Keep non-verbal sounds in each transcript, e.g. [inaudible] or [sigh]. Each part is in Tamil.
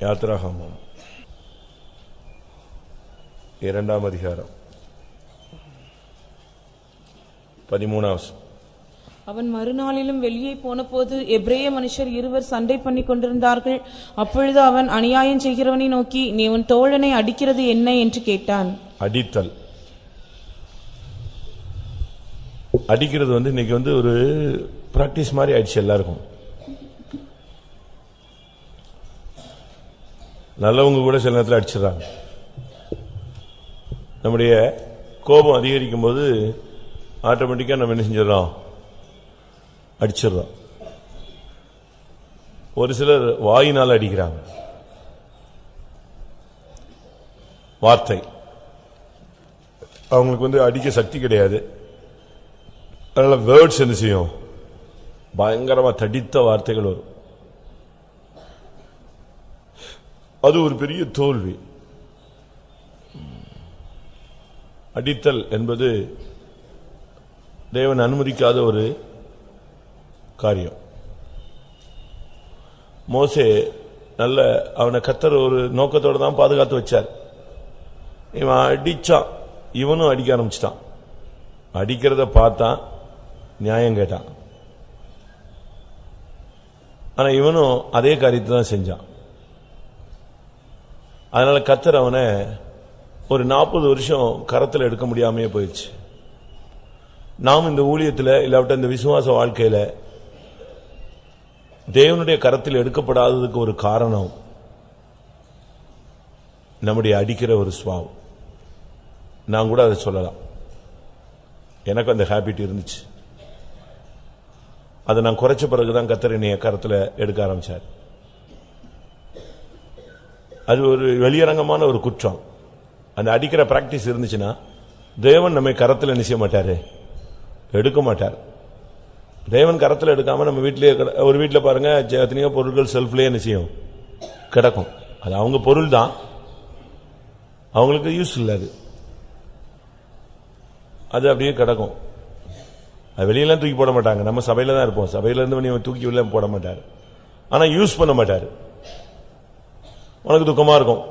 யாத்ராகமம் இரண்டாம் அதிகாரம் பதிமூணாவது அவன் மறுநாளிலும் வெளியே போனபோது எப்ரேய மனுஷர் இருவர் சண்டை பண்ணிக் கொண்டிருந்தார்கள். அப்பொழுது அவன் அநியாயம் செய்கிறவனை நோக்கி நீ உன் தோழனை அடிக்கிறது என்ன? என்று கேட்டான். அடித்தல். அடிக்கிறது வந்து இன்னைக்கு வந்து ஒரு பிராக்டிஸ் மாதிரி ஆயிடுச்சு எல்லாருக்கும். நல்லவங்க கூட சில நேரத்தில் அடிச்சிடறாங்க. நம்முடைய கோபம் அதிகரிக்கும் போது ஆட்டோமேட்டிக்காக நம்ம என்ன செஞ்சிடறோம்? அடிச்சிடறோம். ஒரு சிலர் வாயினால் அடிக்கிறாங்க. வார்த்தை. அவங்களுக்கு வந்து அடிக்க சக்தி கிடையாது. அதனால வேர்ட்ஸ் என்ன செய்யும்? பயங்கரமா தடித்த வார்த்தைகள் வரும். அது ஒரு பெரிய தோல்வி. அடித்தல் என்பது தேவன் அனுமதிக்காத ஒரு காரியம். மோசே நல்ல அவனை கத்தர் ஒரு நோக்கத்தோடு தான் பாதுகாத்து வச்சார். இவன் அடித்தான் இவனும் அடிக்க ஆரம்பிச்சிட்டான். அடிக்கிறத பார்த்தான். நியாயம் கேட்டான். ஆனால் இவனும் அதே காரியத்தை தான் செஞ்சான். அதனால் கத்தர் அவனை ஒரு நாற்பது வருஷம் கரத்தில் எடுக்க முடியாமையே போயிடுச்சு. நாம் இந்த ஊழியத்தில் இல்லாவிட்ட இந்த விசுவாச வாழ்க்கையில் தேவனுடைய கரத்தில் எடுக்கப்படாததுக்கு ஒரு காரணம் நம்முடைய அடிக்கிற ஒரு சுவாவம். நான் கூட அதை சொல்லலாம். எனக்கு அந்த ஹேபிட் இருந்துச்சு. அதை நான் குறைச்ச பிறகுதான் கத்தர் என்னைய கரத்தில் எடுக்க ஆரம்பிச்சார். அது ஒரு வெளியரங்கமான ஒரு குற்றம். அந்த அடிக்கிற பிராக்டிஸ் இருந்துச்சுன்னா தேவன் நம்மை கரத்தில் என்ன மாட்டார் மாட்டாரு? எடுக்க மாட்டார். தேவன் கரத்தில் எடுக்காமல் நம்ம வீட்டிலேயே ஒரு வீட்டில் பாருங்க எத்தனையோ பொருட்கள் செல்ஃப்லேயே என்ன செய்யும்? கிடக்கும். அது அவங்க பொருள் தான். அவங்களுக்கு யூஸ் இல்லை அது. அது அப்படியே கிடக்கும். அது வெளியெல்லாம் தூக்கி போட மாட்டாங்க. நம்ம சபையில் தான் இருப்போம். சபையிலேருந்து நீ தூக்கி வெளியே போட மாட்டார். ஆனால் யூஸ் பண்ண மாட்டார். உனக்கு துக்கமாக இருக்கும்.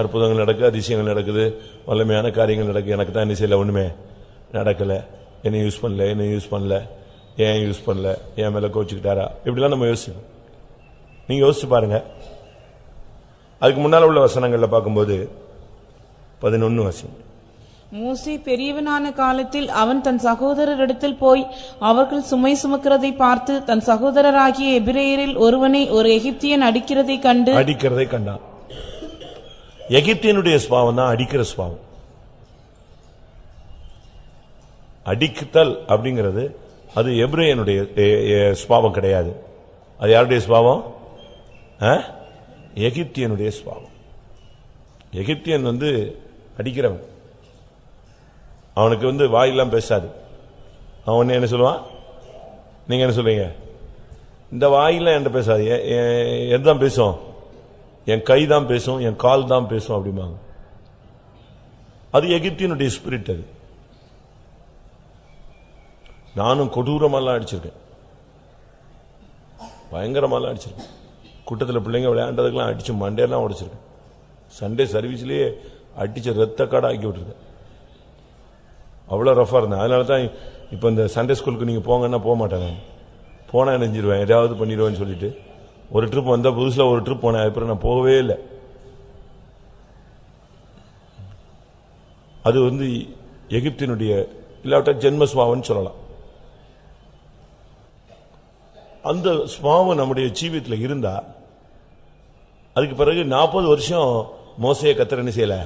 அற்புதங்கள் நடக்குது அதிசயங்கள் நடக்குது வல்லமையான காரியங்கள் நடக்குது எனக்கு தான் என்ன செய்யலை ஒன்றுமே நடக்கலை. என்ன யூஸ் பண்ணல என்ன யூஸ் பண்ணல. ஏன் யூஸ் பண்ணல? ஏன் மேல கோச்சுக்கிட்டாரா இப்படிலாம் நம்ம யோசிக்கணும் நீங்க யோசிச்சு பாருங்க. அதுக்கு முன்னால உள்ள வசனங்கள்ல பார்க்கும்போது பதினொன்னு வசனம். மோசே பெரியவனான காலத்தில் அவன் தன் சகோதரரிடத்தில் போய் அவர்கள் சுமை சுமக்கிறதை பார்த்து தன் சகோதரராகிய எபிரேயரில் ஒருவனை ஒரு எகிப்தியன் அடிக்கிறதைக் கண்டு அடிக்கிறதை கண்டான். எகிப்தியனுடைய சுபாவம் தான் அடிக்கிற சுபாவம். அடிக்குத்தல் அப்படிங்கிறது அது எப்ரேயனுடைய சுவாபம் கிடையாது. அது யாருடைய சுவாபம் ஆ? எகிப்தியனுடைய சுவாபம் எகிப்தியன் வந்து அடிக்கிறவன். அவனுக்கு வந்து வாயெல்லாம் பேசாது. அவன் என்ன சொல்லுவான்? நீங்க என்ன சொல்றீங்க இந்த வாயெல்லாம் என்கிட்ட பேசாது. எதுதான் பேசும்? என் கை தான் பேசும் என் கால் தான் பேசும் அப்படிம்பாங்க. அது எகிப்தியனுடைய ஸ்பிரிட் அது. நானும் கொடூரமாலாம் அடிச்சிருக்கேன். பயங்கரமாலாம் அடிச்சிருக்கேன். கூட்டத்தில் பிள்ளைங்க விளையாண்டதுக்கெல்லாம் அடிச்சு மண்டேலாம் உடைச்சிருக்கேன். சண்டே சர்வீஸ்லேயே அடிச்சு ரத்த காடை ஆக்கி விட்டுருக்கேன் அவ்வளோ ரஃபாக இருந்தேன். அதனால தான் இப்போ இந்த சண்டே ஸ்கூலுக்கு நீங்கள் போங்கன்னா போக மாட்டேன் நான் போனால் நினைஞ்சிருவேன் ஏதாவது பண்ணிடுவேன்னு சொல்லிட்டு ஒரு ட்ரிப் வந்தால் புதுசில் ஒரு ட்ரிப் போனேன். அப்புறம் நான் போகவே இல்லை. அது வந்து எகிப்தினுடைய இல்லாவிட்டா ஜென்ம சொல்லலாம். அந்த சுவாவம் நம்முடைய ஜீவியத்தில் இருந்தா அதுக்கு பிறகு நாற்பது வருஷம் மோசையை கத்திர என்ன செய்யலை?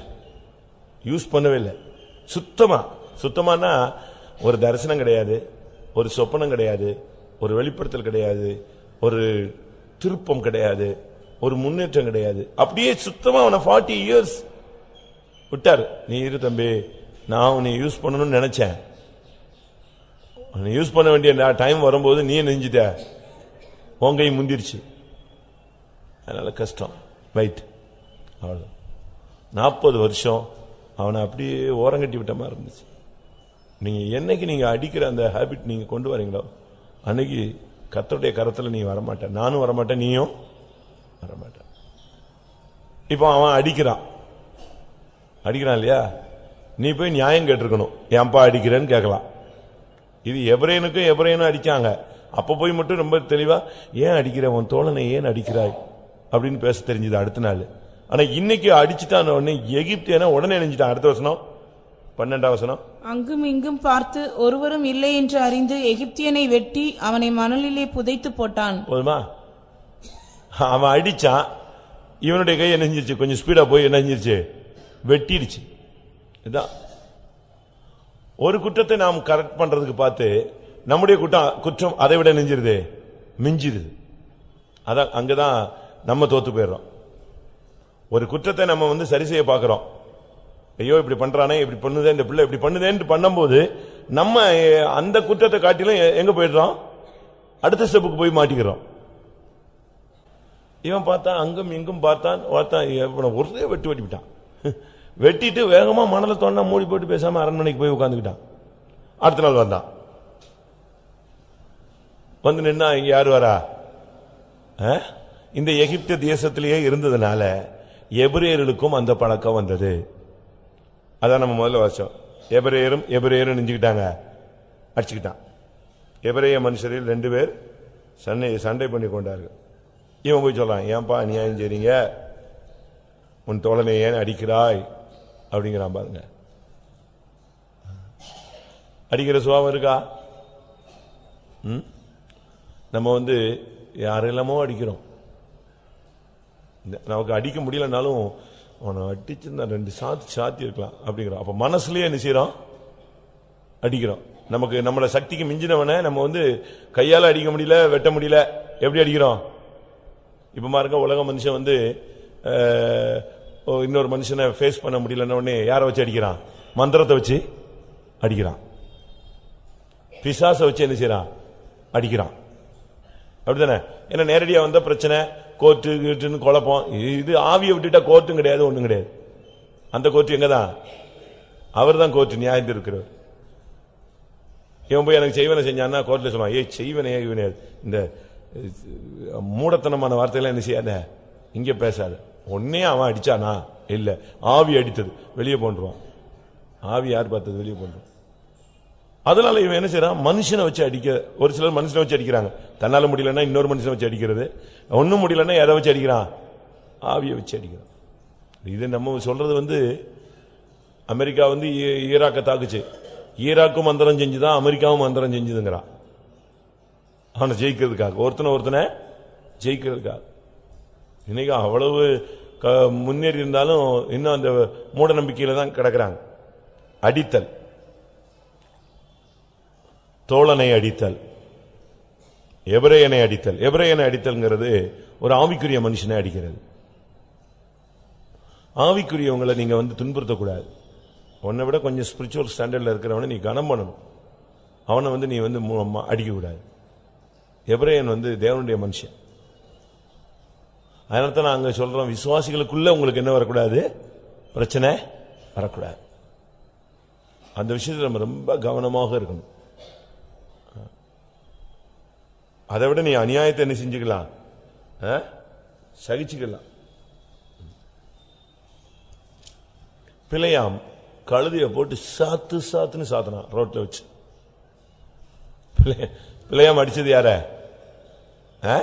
யூஸ் பண்ணவே இல்லை. சுத்தமாக சுத்தமானா ஒரு தரிசனம் கிடையாது ஒரு சொப்பனம் கிடையாது ஒரு வெளிப்படுத்தல் கிடையாது ஒரு திருப்பம் கிடையாது ஒரு முன்னேற்றம் கிடையாது. அப்படியே சுத்தமா அவனை ஃபார்ட்டி இயர்ஸ் விட்டார். நீ இரு தம்பி நான் உன்னை யூஸ் பண்ணணும்னு நினைச்சேன். உன்னை யூஸ் பண்ண வேண்டிய டைம் வரும்போது நீ நெஞ்சிட்ட. உன் முந்திருச்சு. அதனால கஷ்டம். ரைட் அவ்வளோ நாற்பது வருஷம் அவனை அப்படியே ஓரங்கட்டி விட்ட மாதிரி இருந்துச்சு. நீங்கள் என்னைக்கு நீங்கள் அடிக்கிற அந்த ஹாபிட் நீங்கள் கொண்டு வரீங்களோ அன்னைக்கு கத்தருடைய கரத்தில் நீ வரமாட்டேன் நானும் வரமாட்டேன் நீயும் வரமாட்டேன் இப்போ அவன் அடிக்கிறான். அடிக்கிறான் இல்லையா? நீ போய் நியாயம் கேட்டிருக்கணும். ஏன்பா அடிக்கிறேன்னு கேட்கலாம். இது எப்ரேனுக்கும் எப்ரேனும் அடித்தாங்க அப்ப போய் மட்டும் ரொம்ப தெளிவா ஏன் அடிக்கிற? உன் தோழனை ஏன் அடிக்கிறாய்? அப்படின்னு பேச தெரிஞ்சது அடுத்த நாள். ஆனா இன்னைக்கு அடிச்சுட்டான் உடனே எகிப்தியன உடனே நினைச்சிட்டான் அடுத்த வசனம் பன்னெண்டாம் வசனம். அங்கும் இங்கும் பார்த்து ஒருவரும் இல்லை என்று அறிந்து எகிப்தியனை வெட்டி அவனை மணலிலே புதைத்து போட்டான். போதுமா? அவன் அடிச்சான். இவனுடைய கை என்ன கொஞ்சம் ஸ்பீடா போய் என்ன செஞ்சிருச்சு வெட்டிடுச்சு. இதான். ஒரு குற்றத்தை நாம் கரெக்ட் பண்றதுக்கு பார்த்து நம்முடைய குற்றம் குற்றம் அதை விட நெஞ்சிருது? மிஞ்சிருது அதான் அங்கதான் நம்ம தோத்து போயிடுறோம். ஒரு குற்றத்தை நம்ம வந்து சரி செய்ய பார்க்கிறோம். ஐயோ இப்படி பண்றானே இப்படி பண்ணுதே இந்த பிள்ளை இப்படி பண்ணுதேன்னு பண்ணும்போது நம்ம அந்த குற்றத்தை காட்டிலும் எங்க போயிடுறோம்? அடுத்த ஸ்டெப்புக்கு போய் மாட்டிக்கிறோம். இவன் பார்த்தான் அங்கும் இங்கும் பார்த்தான் பார்த்தான் இவனை ஒரே வெட்டி வெட்டிவிட்டான் வெட்டிட்டு வேகமா மணலை தோண்டா மூடி போட்டு பேசாம அரண்மனைக்கு போய் உட்காந்துக்கிட்டான் அடுத்த நாள் வந்தான். வந்து நின்னா இங்க யாரு வரா? ஆ? இந்த எகிப்து தேசத்திலேயே இருந்ததுனால எபிரேயர்களுக்கும் அந்த பழக்கம் வந்தது. அதான் நம்ம முதல்ல வருஷம் எபிரேயரும் எபிரேயரும் நெஞ்சுக்கிட்டாங்க அடிச்சுக்கிட்டான். எபிரேய மனுஷரில் ரெண்டு பேர் சண்டை சண்டை பண்ணி கொண்டார்கள். இவன் போய் சொல்றான் ஏன்பா நியாயம் செய்றீங்க? உன் தோழனை ஏன் அடிக்கிறாய்? அப்படிங்கிறான் பாருங்க. அடிக்கிற சுபாவம் இருக்கா? ம்? நம்ம வந்து யாரெல்லாமோ அடிக்கிறோம். இந்த- நமக்கு அடிக்க முடியலனாலும் அவனை அடிச்சிருந்தா ரெண்டு சாத்தி சாத்தி இருக்கலாம் அப்படிங்கிறோம் அப்போ மனசுலயே என்ன செய்யறோம் அடிக்கிறோம் நமக்கு நம்மளோட சக்திக்கு மிஞ்சினவனை நம்ம வந்து கையால் அடிக்க முடியல வெட்ட முடியல எப்படி அடிக்கிறோம் இப்ப மாருங்க உலக மனுஷன் வந்து இன்னொரு மனுஷனை ஃபேஸ் பண்ண முடியலன்னு யாரை வச்சு அடிக்கிறான்? மந்திரத்தை வச்சு அடிக்கிறான். பிசாசை வச்சு என்ன செய்யறான் அடிக்கிறான். அப்படித்தானே ஏன்னா நேரடியாக வந்த பிரச்சனை? கோர்ட்டு கீட்டுன்னு குழப்பம். இது ஆவியை விட்டுட்டா கோர்ட்டும் கிடையாது ஒன்றும் கிடையாது. அந்த கோர்ட்டு எங்கதான்? அவர் தான் கோர்ட்டு நியாயம் இருக்கிறவர். இவன் போய் எனக்கு செய்வனை செஞ்சான்னா கோர்ட்ல சொல்லுவான் ஏய் செய்வனே இவனே இந்த மூடத்தனமான வார்த்தையெல்லாம் என்ன செய்யாத? இங்கே பேசாத. ஒன்னே அவன் அடிச்சானா? இல்லை ஆவி அடித்தது. வெளியே போன்றுவான். ஆவி யார் பார்த்தது? வெளியே போன்றுவான். அதனால இவன் என்ன செய்யறான்? மனுஷனை வச்சு அடிக்க ஒரு சிலர் மனுஷனை வச்சு அடிக்கிறாங்க. தன்னால முடியலன்னா இன்னொரு மனுஷனை வச்சு அடிக்கிறது. ஒன்றும் முடியலன்னா எதை வச்சு அடிக்கிறான்? ஆவியை வச்சு அடிக்கிறான். இது நம்ம சொல்றது வந்து அமெரிக்கா வந்து ஈ- ஈராக்கை தாக்குச்சு. ஈராக்கும் மந்திரம் செஞ்சுதான் அமெரிக்காவும் மந்திரம் செஞ்சுதுங்கிறான் ஆனால் ஜெயிக்கிறதுக்காக. ஒருத்தனை ஒருத்தனை ஜெயிக்கிறதுக்காக. இன்னைக்கு அவ்வளவு க- முன்னேறி இருந்தாலும் இன்னும் அந்த மூட நம்பிக்கையில தான் கிடக்கிறாங்க. அடித்தல். தோழனை அடித்தல். எபிரேயனை அடித்தல். எபிரேயனை அடித்தல்ங்கிறது ஒரு ஆவிக்குரிய மனுஷனை அடிக்கிறது. ஆவிக்குரியவங்களை நீங்க வந்து துன்புறுத்தக்கூடாது. உன்னை விட கொஞ்சம் ஸ்பிரிச்சுவல் ஸ்டாண்டர்டில் இருக்கிறவனை நீ கனம் பண்ணணும். அவனை வந்து நீ வந்து மு- அடிக்கக்கூடாது. எபிரேயன் வந்து தேவனுடைய மனுஷன். அதனால தான் நாங்கள் சொல்கிறோம் விசுவாசிகளுக்குள்ள உங்களுக்கு என்ன வரக்கூடாது? பிரச்சனை வரக்கூடாது. அந்த விஷயத்தில் நம்ம ரொம்ப கவனமாக இருக்கணும். அதை விட நீ அநியாயத்தை என்ன செஞ்சுக்கலாம்? ஆ? சகிச்சுக்கலாம். பிள்ளையாம் கழுதியை போட்டு சாத்து சாத்துன்னு சாத்தினான் ரோட்ல வச்சு. பிள்ளையாம் அடிச்சது யார? ஆ?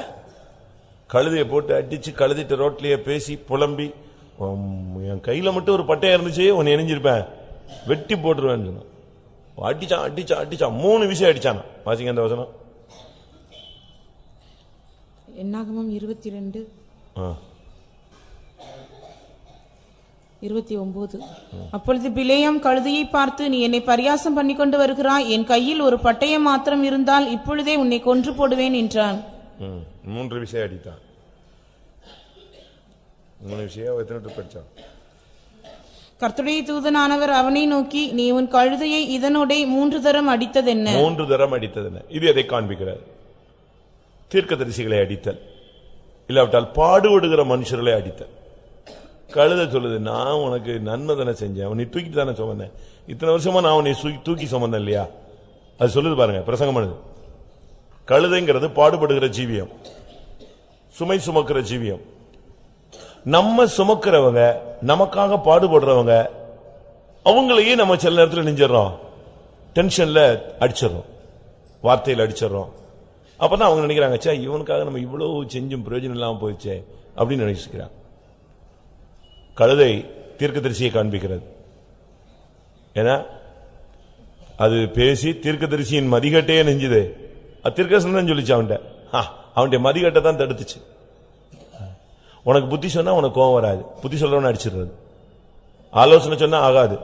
போட்டு அடிச்சு கழுதிட்டு ரோட்லயே பேசி புலம்பி என் கையில மட்டும் ஒரு பட்டையா இருந்துச்சு உன்னை இணைஞ்சிருப்பேன். வெட்டி போட்டுருவேன்னு சொன்னான். அடிச்சான் அடிச்சான் அடிச்சான். மூணு விஷயம் அடிச்சானா வாசிங்க அந்த வசனம். என்னாகமம் இருபத்தி ரெண்டு. இருபத்தி ஒன்பது அப்பொழுது பிலேயாம் கழுதையை பார்த்து நீ என்னை பரியாசம் பண்ணி கொண்டு வருகிறாய். என் கையில் ஒரு பட்டயம் மாத்திரம் இருந்தால் இப்பொழுதே உன்னை கொன்று போடுவேன் என்றான். மூன்று விஷயம் அடித்தான். மூணு விஷயம் எத்தனை கர்த்தருடைய தூதனானவர் அவனை நோக்கி நீ உன் கழுதையை இதனோடே மூன்று தரம் அடித்ததென்ன? மூன்று தரம் அடித்தது என்ன? இது எதை காண்பிக்கிறார் தீர்க்கதரிசிகளை அடித்தல். இல்லாவிட்டால் பாடுபடுகிற மனுஷர்களை அடித்தல். கழுத சொல்லுது நான் உனக்கு நன்மை தானே செஞ்சேன். நீ தூக்கி தானே சுமந்தேன். இத்தனை வருஷமா நான் உன்னை சூக்கி- தூக்கி சுமந்தேன் இல்லையா? அது சொல்லுது பாருங்க பிரசங்கம் பண்ணுது. கழுதைங்கிறது பாடுபடுகிற ஜீவியம். சுமை சுமக்கிற ஜீவியம். நம்ம சுமக்கிறவங்க நமக்காக பாடுபடுறவங்க அவங்களையே நம்ம சில நேரத்தில் நெஞ்சிடறோம். டென்ஷன்ல அடிச்சிடறோம். வார்த்தையில் அடிச்சிடறோம். அப்பதான் அவங்க நினைக்கிறாங்க சே இவனுக்காக நம்ம இவ்வளவு செஞ்சும் பிரயோஜனம் இல்லாமல் போயிடுச்சே அப்படின்னு நினைச்சுக்கிறாங்க. கழுதை தீர்க்கதரிசியை காண்பிக்கிறது. ஏன்னா அது பேசி தீர்க்கதரிசியின் மதிகட்டையே நெஞ்சுது. அது தீர்க்கதரிசனம் தான் சொல்லிச்சு அவன்கிட்ட. அவன்கிட்ட மதிகட்டை தான் தடுத்துச்சு. உனக்கு புத்தி சொன்னா உனக்கு கோவம் வராது. புத்தி சொல்றவன அடிச்சிடுறது. ஆலோசனை சொன்னா ஆகாது.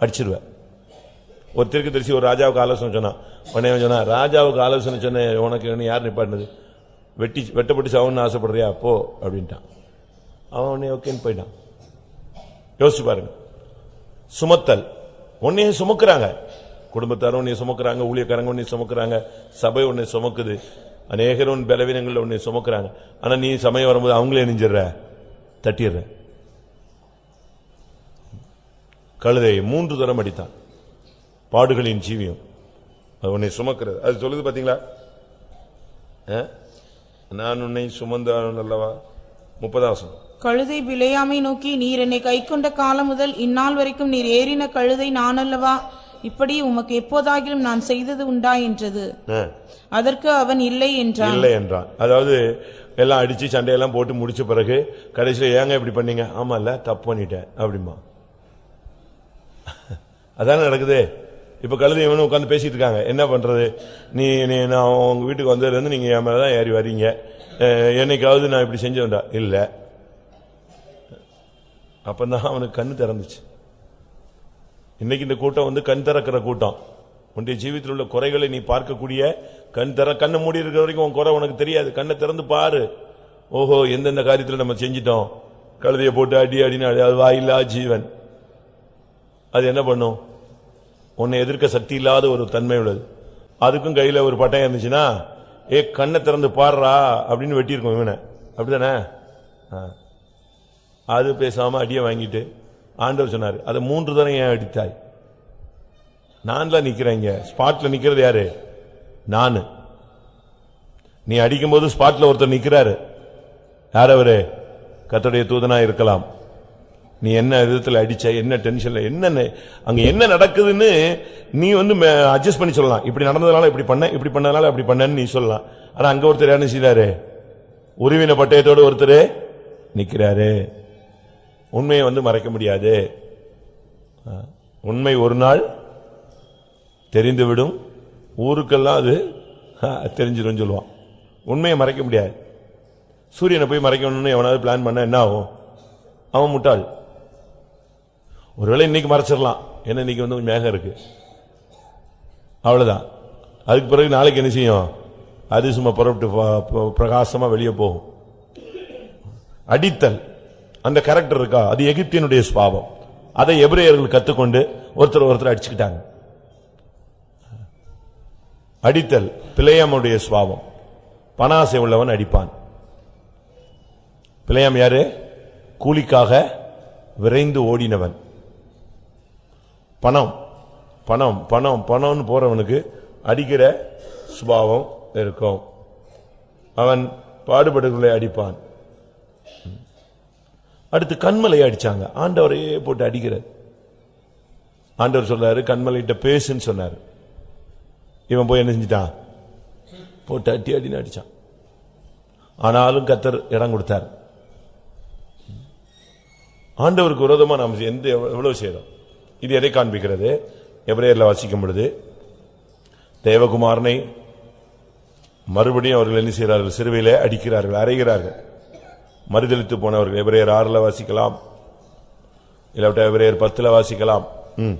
அடிச்சிருவேன் ஒரு தெற்கு தரிசி ஒரு ராஜாவுக்கு ஆலோசனை சொன்னான் உடனே சொன்னான் சொன்னா ராஜாவுக்கு ஆலோசனை சொன்ன உனக்கு என்ன யார் நிப்பாட்டினது? வெட்டி வெட்டப்பட்டு சாவுன்னு ஆசைப்படுறியா? போ அப்படின்ட்டான். அவன் உடனே ஓகேன்னு போயிட்டான். யோசிச்சு பாருங்க. சுமத்தல். உன்னையும் சுமக்குறாங்க. குடும்பத்தாரும் உன்னை சுமக்குறாங்க ஊழியக்காரங்க உன்னை சுமக்குறாங்க சபை உன்னை சுமக்குது அநேகர் உன் பலவீனங்கள் உன்னை சுமக்குறாங்க. ஆனா நீ சமயம் வரும்போது அவங்களே நெஞ்சிடுற தட்டிடுற. கழுதை மூன்று தரம் அடித்தான். பாடுகளின் ஜீவியம். அது உன்னை சுமக்கிறது. அது சொல்லுது பாத்தீங்களா? ஆ? நான் உன்னை சுமந்தான் அல்லவா? முப்பதாசம் கழுதை பிழையாமை நோக்கி நீர் என்னை கைக்கொண்ட காலம் முதல் இந்நாள் வரைக்கும் நீர் ஏறின கழுதை நான் அல்லவா? இப்படி உமக்கு எப்போதாகிலும் நான் செய்தது உண்டா என்றது. அதற்கு அவன் இல்லை என்றான். இல்லை என்றான். அதாவது எல்லாம் அடிச்சு சண்டையெல்லாம் போட்டு முடிச்ச பிறகு கடைசியில் ஏங்க இப்படி பண்ணீங்க? ஆமா இல்ல தப்பு பண்ணிட்டேன். அப்படிமா அதானே நடக்குது? இப்போ கழுதை இவனும் உட்காந்து பேசிகிட்டு இருக்காங்க. என்ன பண்ணுறது நீ நீ நான் உங்கள் வீட்டுக்கு வந்ததுலேருந்து நீங்கள் என் மேலே தான் ஏறி வர்றீங்க. என்னைக்காவது நான் இப்படி செஞ்சவேண்டா இல்லை. அப்போ தான் அவனுக்கு கண் திறந்துச்சு. இன்னைக்கு இந்த கூட்டம் வந்து கண் திறக்கிற கூட்டம். உன்னுடைய ஜீவித்தில் உள்ள குறைகளை நீ பார்க்கக்கூடிய கண் திற கண்ணை மூடி இருக்கிற வரைக்கும் உன் குறை உனக்கு தெரியாது. கண்ணை திறந்து பாரு. ஓஹோ எந்தெந்த காரியத்தில் நம்ம செஞ்சிட்டோம்? கழுதையை போட்டு அடி அடின்னு அடி, அது வாயில்லா ஜீவன். அது என்ன பண்ணும்? உன்னை எதிர்க்க சக்தி இல்லாத ஒரு தன்மை உள்ளது. அதுக்கும் கையில ஒரு பட்டயம் இருந்துச்சுன்னா ஏ கண்ணை திறந்து பாடுறா அப்படின்னு வெட்டியிருக்கோம் இவனை. அப்படிதானே? அது பேசாம அடியை வாங்கிட்டு ஆண்டவர் சொன்னார் அதை மூன்று தரம் ஏன் அடித்தாய்? நான் தான் நிக்கிறேன் இங்க. ஸ்பாட்ல நிக்கிறது யாரு? நான். நீ அடிக்கும்போது ஸ்பாட்ல ஒருத்தர் நிக்கிறாரு. யார் அவரு? கத்தோடைய தூதனா இருக்கலாம். நீ என்ன விதத்தில் அடிச்ச என்ன டென்ஷன்ல என்ன அங்க என்ன நடக்குதுன்னு நீ வந்து அட்ஜஸ்ட் பண்ணி சொல்லலாம். இப்படி நடந்ததுனால இப்படி பண்ண இப்படி பண்ணதுனால அப்படி பண்ணேன்னு நீ சொல்லலாம். ஆனா அங்க ஒருத்தர் என்ன செய்றாரு? உருவின பட்டயத்தோடு ஒருத்தர் நிக்கிறாரு. உண்மையை வந்து மறைக்க முடியாது. ஆ, உண்மை ஒரு நாள் தெரிந்துவிடும். ஊருக்கெல்லாம் அது தெரிஞ்சிடும் சொல்லுவான். உண்மையை மறைக்க முடியாது. சூரியனை போய் மறைக்கணும்னு எவனாவது பிளான் பண்ண என்ன ஆகும்? அவன் முட்டாள். ஒருவேளை இன்னைக்கு மறைச்சிடலாம். ஏன்னா இன்னைக்கு வந்து கொஞ்சம் மேகம் இருக்கு. அவ்வளோதான் அதுக்கு பிறகு நாளைக்கு என்ன செய்யும்? அது சும்மா புறப்பட்டு ப- வெளியே போகும். அடித்தல். அந்த கேரக்டர் இருக்கா? அது எகிப்தியனுடைய சுபாவம். அதை எபிரேயர்கள் கத்துக்கொண்டு ஒருத்தர் ஒருத்தர் அடிச்சுக்கிட்டாங்க. அடித்தல். பிள்ளையாமுடைய சுவாபம் பணாசை உள்ளவன் அடிப்பான். பிள்ளையாம் யாரு? கூலிக்காக விரைந்து ஓடினவன். பணம். பணம் பணம் பணம்னு போறவனுக்கு அடிக்கிற சுபாவம் இருக்கும். அவன் பாடுபடுகளை அடிப்பான். அடுத்து கண்மலையை அடிச்சாங்க. ஆண்டவரையே போட்டு அடிக்கிறார். ஆண்டவர் சொல்றாரு கண்மலைகிட்ட பேசுன்னு சொன்னார். இவன் போய் என்ன செஞ்சிட்டான்? போட்டு அட்டி அடின்னு அடிச்சான். ஆனாலும் கத்தர் இடம் கொடுத்தார். ஆண்டவருக்கு விரோதமா நாம் எந்த எவ்வளவு செய்யறோம் இது எதை காண்பிக்கிறது? எபிரேயர்ல வாசிக்கும் பொழுது தேவகுமாரனை மறுபடியும் அவர்கள் என்ன செய்கிறார்கள்? சிறுவையிலே அடிக்கிறார்கள் அறைகிறார்கள். மறுதளித்து போனவர்கள் எபிரேயர் ஆறுல வாசிக்கலாம். இல்லாவிட்ட எபிரேயர் பத்துல வாசிக்கலாம். ம்.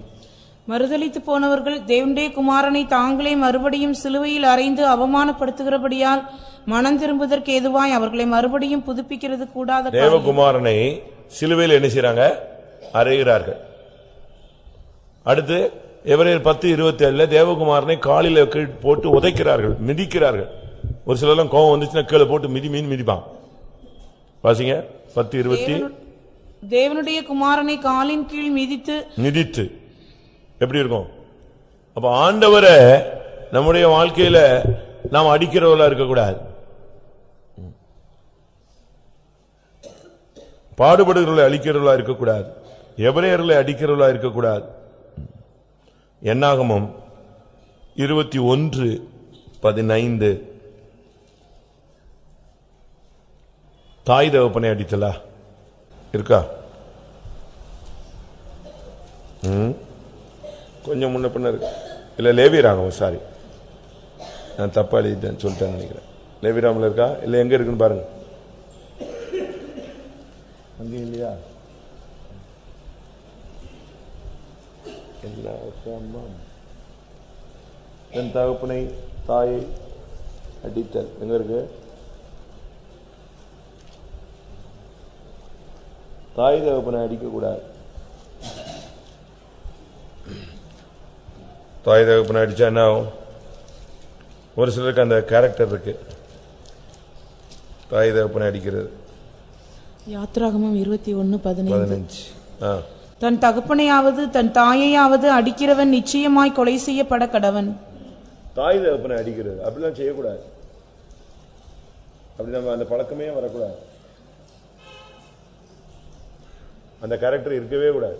மறுதலித்து போனவர்கள் தேவனுடைய குமாரனை தாங்களே மறுபடியும் சிலுவையில் அறைந்து அவமானப்படுத்துகிறபடியால் மனம் திரும்புவதற்கு ஏதுவாய் அவர்களை மறுபடியும் புதுப்பிக்கிறது கூடாத. தேவகுமாரனை சிலுவையில் என்ன செய்றாங்க? அறைகிறார்கள். அடுத்து எவரேர் பத்து இருபத்தி ஏழுல தேவகுமாரனை காலில போட்டு உதைக்கிறார்கள் மிதிக்கிறார்கள். ஒரு சிலர்லாம் கோவம் வந்துச்சுன்னா கீழே போட்டு மிதி மீன் மிதிப்பான் வாசிங்க. பத்து இருபத்தி. தேவனு- தேவனுடைய குமாரனை காலின் கீழ் மிதித்து மிதித்து. எப்படி இருக்கும்? அப்ப ஆண்டவரை நம்முடைய வாழ்க்கையில நாம் அடிக்கிறவர்களா இருக்கக்கூடாது. பாடுபடுகிறவர்களை அழிக்கிறவர்களா இருக்கக்கூடாது. எபிரேயர்களை அடிக்கிறவர்களா இருக்கக்கூடாது. என்னாகமம்? இருபத்தி ஒன்று பதினைந்து. தாய் தகப்பனை அடித்தலா? இருக்கா? ம். கொஞ்சம் முன்ன பின்ன இருக்கு. இல்லை லேவிராகம் சாரி நான் தப்பா எழுதிட்டேன் சொல்லிட்டேன் நினைக்கிறேன். லேவிராமில் இருக்கா? இல்லை எங்கே இருக்குன்னு பாருங்க. அங்கே இல்லையா? தன் தகப்பனை தாயை அடித்தல் எங்க இருக்கு தாய் தகப்பனை அடிக்க கூடாது தாய் தகப்பனை அடிச்சா என்ன ஆகும் ஒரு சிலருக்கு அந்த கேரக்டர் இருக்கு தாய் தகப்பனை அடிக்கிறது யாத்ராகமம் இருபத்தி ஒன்னு பதினைந்து பதினஞ்சு ஆ தன் தகப்பனையாவது தன் தாயையாவது அடிக்கிறவன் நிச்சயமாய் கொலை செய்யப்பட கடவன். தாய் தகப்பனை அடிக்கிறது. அப்படிலாம் செய்யக்கூடாது. அப்படி நம்ம அந்த பழக்கமே வரக்கூடாது. அந்த கேரக்டர் இருக்கவே கூடாது.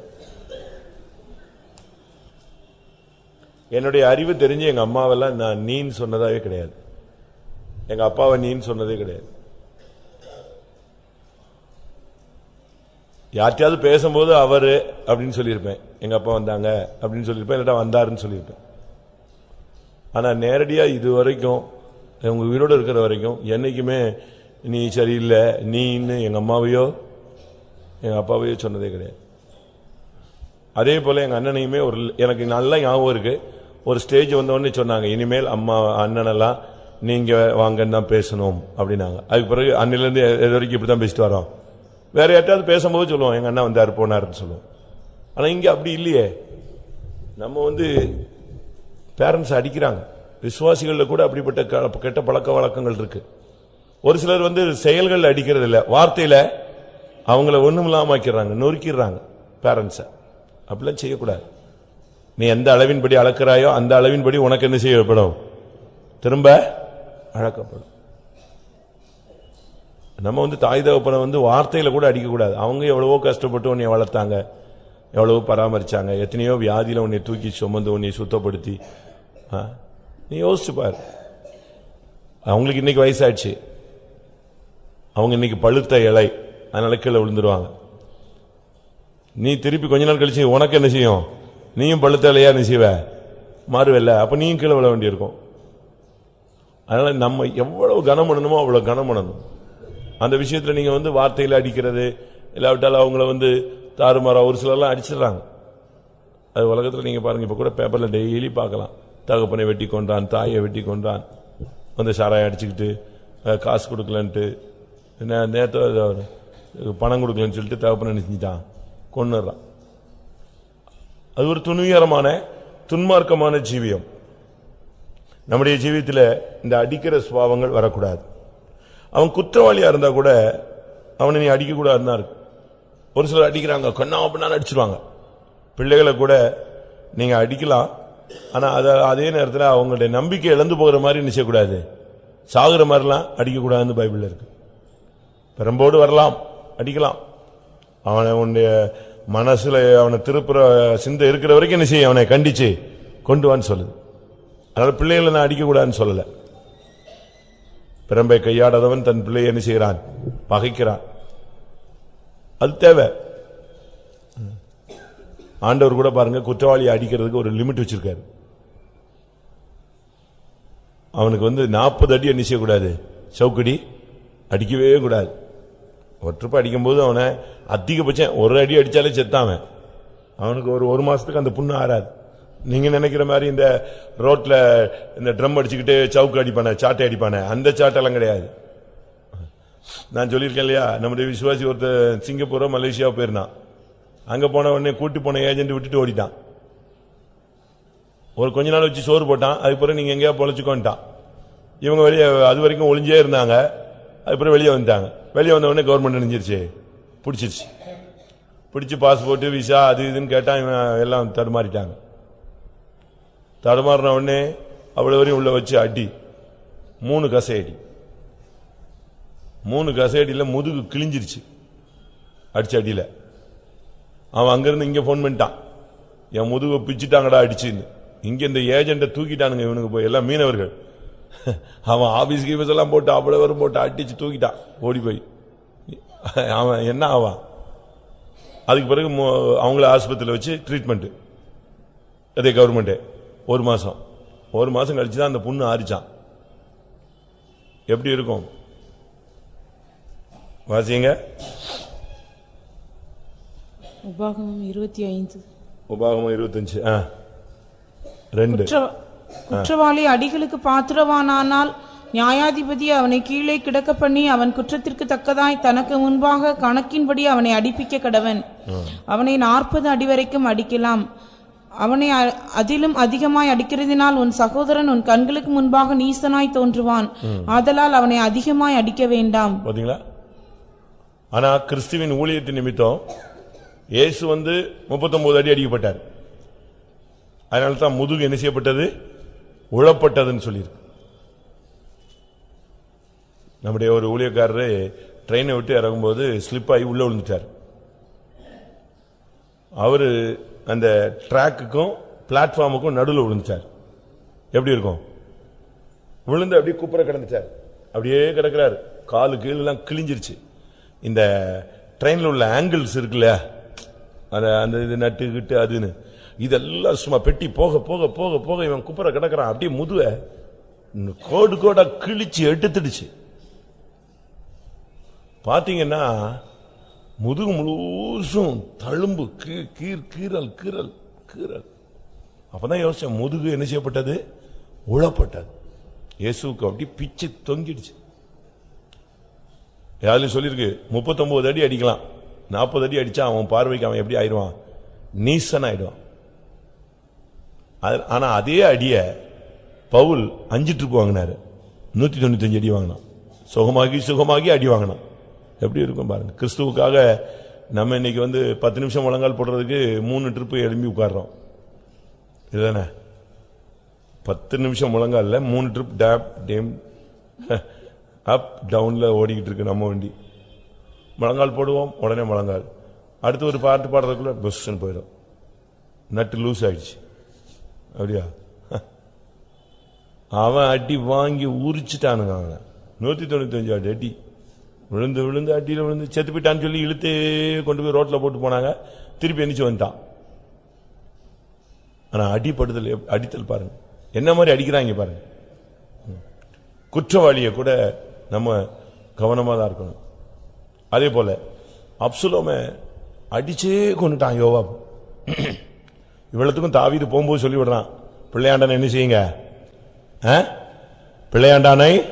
என்னுடைய அறிவு தெரிஞ்சு எங்க அம்மாவெல்லாம் நான் நீன்னு சொன்னதாவே கிடையாது. எங்க அப்பாவை நீன்னு சொன்னதே கிடையாது. யார்கிட்டயாவது பேசும்போது அவரு அப்படின்னு சொல்லியிருப்பேன். எங்க அப்பா வந்தாங்க அப்படின்னு சொல்லியிருப்பேன். இல்லாட்டா வந்தாருன்னு சொல்லியிருப்பேன். ஆனா நேரடியா இது வரைக்கும் உங்க உயிரோட இருக்கிற வரைக்கும் என்னைக்குமே நீ சரியில்லை நீன்னு எங்க அம்மாவையோ எங்க அப்பாவையோ சொன்னதே கிடையாது. அதே போல எங்க அண்ணனையுமே ஒரு எனக்கு நல்ல ஞாபகம் இருக்கு. ஒரு ஸ்டேஜ் வந்தவொடனே சொன்னாங்க இனிமேல் அம்மா அண்ணனெல்லாம் நீங்க வாங்கன்னு தான் பேசணும் அப்படின்னாங்க. அதுக்கு பிறகு அண்ணிலேருந்து இது வரைக்கும் இப்படி தான் பேசிட்டு வரோம். வேற யார்ட்டாவது பேசும்போது சொல்லுவோம் எங்க அண்ணா வந்தார் போனாருன்னு சொல்லுவோம். ஆனா இங்க அப்படி இல்லையே. நம்ம வந்து பேரண்ட்ஸ் அடிக்கிறாங்க. விசுவாசிகள்ல கூட அப்படிப்பட்ட க- கெட்ட பழக்க வழக்கங்கள் இருக்கு. ஒரு சிலர் வந்து செயல்கள் அடிக்கிறது இல்லை வார்த்தையில அவங்கள ஒண்ணுமில்லாம ஆக்கிடுறாங்க நொறுக்கிடுறாங்க பேரண்ட்ஸ அப்படிலாம் செய்யக்கூடாது. நீ எந்த அளவின்படி அளக்கிறாயோ அந்த அளவின்படி உனக்கு என்ன செய்யப்படும்? திரும்ப அழக்கப்படும். நம்ம வந்து தாய் தகப்பனை வந்து வார்த்தையில் கூட அடிக்கக்கூடாது அவங்க எவ்வளவோ கஷ்டப்பட்டு உன்னை வளர்த்தாங்க. எவ்வளவோ பராமரித்தாங்க எத்தனையோ வியாதியில் உன்னை தூக்கி சுமந்து உன்னை சுத்தப்படுத்தி. ஆ? நீ யோசிச்சு பார். அவங்களுக்கு இன்னைக்கு வயசாயிடுச்சு. அவங்க இன்னைக்கு பழுத்த இலை. அதனால கீழே விழுந்துருவாங்க. நீ திருப்பி கொஞ்ச நாள் கழிச்சு உனக்கு என்ன செய்யும்? நீயும் பழுத்த இலையா என்ன செய்வ? மாறுவில்ல. அப்போ நீயும் கீழே விழ வேண்டியிருக்கும். அதனால நம்ம எவ்வளவு கனம் பண்ணணுமோ அவ்வளோ கனம் பண்ணணும். அந்த விஷயத்தில் நீங்க வந்து வார்த்தையில் அடிக்கிறது இல்லாவிட்டால் அவங்கள வந்து தாறுமாறா ஒரு சிலர்லாம் அடிச்சிடுறாங்க. அது உலகத்தில் நீங்க பாருங்க இப்ப கூட பேப்பர்ல டெய்லி பார்க்கலாம். தகப்பனை வெட்டி கொண்டான் தாயை வெட்டி கொண்டான் வந்து சாராயம் அடிச்சுக்கிட்டு காசு கொடுக்கலன்ட்டு என்ன நேற்று பணம் கொடுக்கலன்னு சொல்லிட்டு தகப்பனை நினைச்சிட்டான் கொண்டுறான் அது ஒரு துணிகரமான துன்மார்க்கமான ஜீவியம். நம்முடைய ஜீவியத்தில் இந்த அடிக்கிற சுபாவங்கள் வரக்கூடாது. அவன் குற்றவாளியா இருந்தா கூட அவனை நீ அடிக்க கூடாதுன்னு இருக்கு. ஒரு சிலர் அடிக்கிறாங்க கண்ணா அப்படின்னா அடிச்சிருவாங்க. பிள்ளைகளை கூட நீங்க அடிக்கலாம். ஆனா அத அதே நேரத்தில் அவங்களுடைய நம்பிக்கை இழந்து போகிற மாதிரி நிச்சயக்கூடாது சாகுற மாதிரிலாம் அடிக்கக்கூடாதுன்னு பைபிள் இருக்கு. பெரம்போடு வரலாம் அடிக்கலாம். அவனை உன்னுடைய மனசுல அவனை திருப்புற சிந்தை இருக்கிற வரைக்கும் என்ன செய்ய அவனை கண்டிச்சு கொண்டு வான்னு சொல்லுது. அதனால பிள்ளைகளை நான் அடிக்கக்கூடாதுன்னு சொல்லலை. பிரம்பை கையாடாதவன் தன் பிள்ளையை என்ன செய்கிறான்? பகைக்கிறான். அது தேவை. ஆண்டவர் கூட பாருங்க குற்றவாளியை அடிக்கிறதுக்கு ஒரு லிமிட் வச்சிருக்காரு. அவனுக்கு வந்து நாற்பது அடி என்ன செய்யக்கூடாது? சவுக்கடி அடிக்கவே கூடாது. ஒரு அடிக்கும்போது அவனை அதிகபட்சம் ஒரு அடி அடித்தாலே செத்தாவன் அவனுக்கு ஒரு ஒரு மாதத்துக்கு அந்த புண்ணு ஆறாது. நீங்க நினைக்கிற மாதிரி இந்த ரோட்ல இந்த ட்ரம் அடிச்சுக்கிட்டு சவுக்கு அடிப்பானே சாட்டை அடிப்பானே அந்த சாட்டெல்லாம் கிடையாது. நான் சொல்லியிருக்கேன் இல்லையா நம்முடைய விசுவாசி ஒருத்தர் சிங்கப்பூரோ மலேசியாவோ போயிருந்தான். அங்க போன உடனே கூட்டி போன ஏஜென்ட் விட்டுட்டு ஓடிட்டான். ஒரு கொஞ்ச நாள் வச்சு சோறு போட்டான் அதுக்கப்புறம் நீங்க எங்கேயா பொழைச்சுக்கோன்ட்டான். இவங்க வெளியே அது வரைக்கும் ஒளிஞ்சே இருந்தாங்க. அதுக்கப்புறம் வெளியே வந்துட்டாங்க. வெளியே வந்த உடனே கவர்மெண்ட் நினைஞ்சிருச்சு. பிடிச்சிருச்சு. பிடிச்சி பாஸ்போர்ட்டு விசா அது இதுன்னு கேட்டா இவன் எல்லாம் தடுமாறிட்டாங்க. தடுமாறின உடனே அவ்வளவு வரையும் உள்ள வச்சு அடி. மூணு கசையடி. மூணு கசையடியில் முதுகு கிழிஞ்சிருச்சு. அடிச்ச அடியில். அவன் அங்கிருந்து இங்கே ஃபோன் பண்ணிட்டான். என் முதுகை பிச்சுட்டாங்கடா அடிச்சுன்னு. இங்கே இந்த ஏஜென்ட தூக்கிட்டானுங்க இவனுக்கு போய் எல்லாம் மீனவர்கள். அவன் ஆஃபீஸ் கீஃபீஸ் எல்லாம் போட்டு அவ்வளோ வரும் போட்டு அடிச்சு தூக்கிட்டான். ஓடி போய். அவன் என்ன ஆவான்? அதுக்கு பிறகு அவங்கள ஆஸ்பத்திரியில் வச்சு ட்ரீட்மெண்ட்டு அதே கவர்மெண்ட்டே ஒரு மாசம். ஒரு மாசம் கழிச்சு தான் அந்த புண்ணு ஆரிச்சான் எப்படி இருக்கும்? வாசிங்க. உபாகமம் இருபத்தி ஐந்து. உபாகமம் இருபத்தஞ்சு. ஆ. ரெண்டு. குற்ற- குற்றவாளி அடிகளுக்கு பாத்திரவானானால் நியாயாதிபதி அவனை கீழே கிடக்க பண்ணி அவன் குற்றத்திற்கு தக்கதாய் தனக்கு முன்பாக கணக்கின்படி அவனை அடிப்பிக்க கடவன். அவனை நாற்பது அடி வரைக்கும் அடிக்கலாம். அவனை அதிலும் அதிகமாய் அடிக்கிறதினால் உன் சகோதரன் உன் கண்களுக்கு முன்பாக நீசனாய் தோன்றுவான். ஆதலால் அவனை அதிகமாய் அடிக்க வேண்டாம். பாத்தீங்களா? ஆனா கிறிஸ்துவின் ஊழியத்தின் நிமித்தம் இயேசு வந்து 39 அடி அடிக்கப்பட்டார். அதனால தான் முதுகு என்ன செய்யப்பட்டது? உழப்பட்டதுன்னு சொல்லியிருக்கு. நம்முடைய ஒரு ஊழியக்காரரு ட்ரெயினை விட்டு இறங்கும்போது ஸ்லிப் ஆகி உள்ள விழுந்துட்டார். அவரு அந்த ட்ராக்குக்கும் பிளாட்ஃபார்முக்கும் நடுவில் விழுந்துச்சார் எப்படி இருக்கும்? விழுந்து அப்படியே குப்புற கிடந்துச்சார் அப்படியே கிடக்கிறார். காலு கீழெல்லாம் கிழிஞ்சிருச்சு. இந்த ட்ரெயினில் உள்ள ஆங்கிள்ஸ் இருக்குல்ல அந்த அந்த இது நட்டு கிட்டு அதுன்னு இதெல்லாம் சும்மா பெட்டி போக போக போக போக இவன் குப்புற கிடக்கிறான். அப்படியே முதுவ கோடு கோடா கிழிச்சு எடுத்துடுச்சு. பார்த்தீங்கன்னா முதுகு முழுசும் தழும்பு கீர் கீறல் கீறல் கீறல். அப்பதான் யோசிச்சேன் முதுகு என்ன செய்யப்பட்டது? உழப்பட்டது. இயேசுவுக்கு அப்படி பிச்சு தொங்கிடுச்சு. யாரும் சொல்லியிருக்கு முப்பத்தொன்பது அடி அடிக்கலாம். நாற்பது அடி அடிச்சா அவன் பார்வைக்கு அவன் எப்படி ஆயிடுவான்? நீசன் ஆயிடுவான். அது- ஆனா அதே அடிய பவுல் அஞ்சு ட்ரிப் வாங்கினாரு நூத்தி தொண்ணூத்தஞ்சு அடி வாங்கினான். சுகமாகி சுகமாகி அடி வாங்கினான். எப்படி இருக்கும் பாருங்கள் கிறிஸ்துவுக்காக நம்ம இன்னைக்கு வந்து பத்து நிமிஷம் முழங்கால் போடுறதுக்கு மூணு ட்ரிப்பு எழும்பி உட்காடுறோம் இதுதானே? பத்து நிமிஷம் முழங்கால மூணு ட்ரிப் டேப் டேம் அப் டவுனில் ஓடிக்கிட்டு இருக்கு நம்ம வண்டி. முழங்கால் போடுவோம் உடனே முழங்கால். அடுத்து ஒரு பாட்டு பாடுறதுக்குள்ள பெஸ்ட்னு போயிடும். நட்டு லூஸ் ஆயிடுச்சு. அப்படியா? அவன் அடி வாங்கி உரிச்சிட்டானுங்க அவன். நூற்றி தொண்ணூத்தி அடி. விழுந்து விழுந்து அட்டியில் விழுந்து செத்து போயிட்டான்னு சொல்லி இழுத்தே கொண்டு போய் ரோட்டில் போட்டு போனாங்க. திருப்பி எந்திரிச்சு வந்துட்டான். ஆனால் அடிப்படுதல் எப்- அடித்தல் பாருங்க. என்ன மாதிரி அடிக்கிறாங்க பாருங்க. குற்றவாளியை கூட நம்ம கவனமாக தான் இருக்கணும். அதே போல அப்சுலோம அடிச்சே கொண்டுட்டான் யோவா இவ்வளோத்துக்கும் தாவிது போகும்போது சொல்லி விடுறான். பிள்ளையாண்டான என்ன செய்யுங்க? ஆ? பிள்ளையாண்டானை?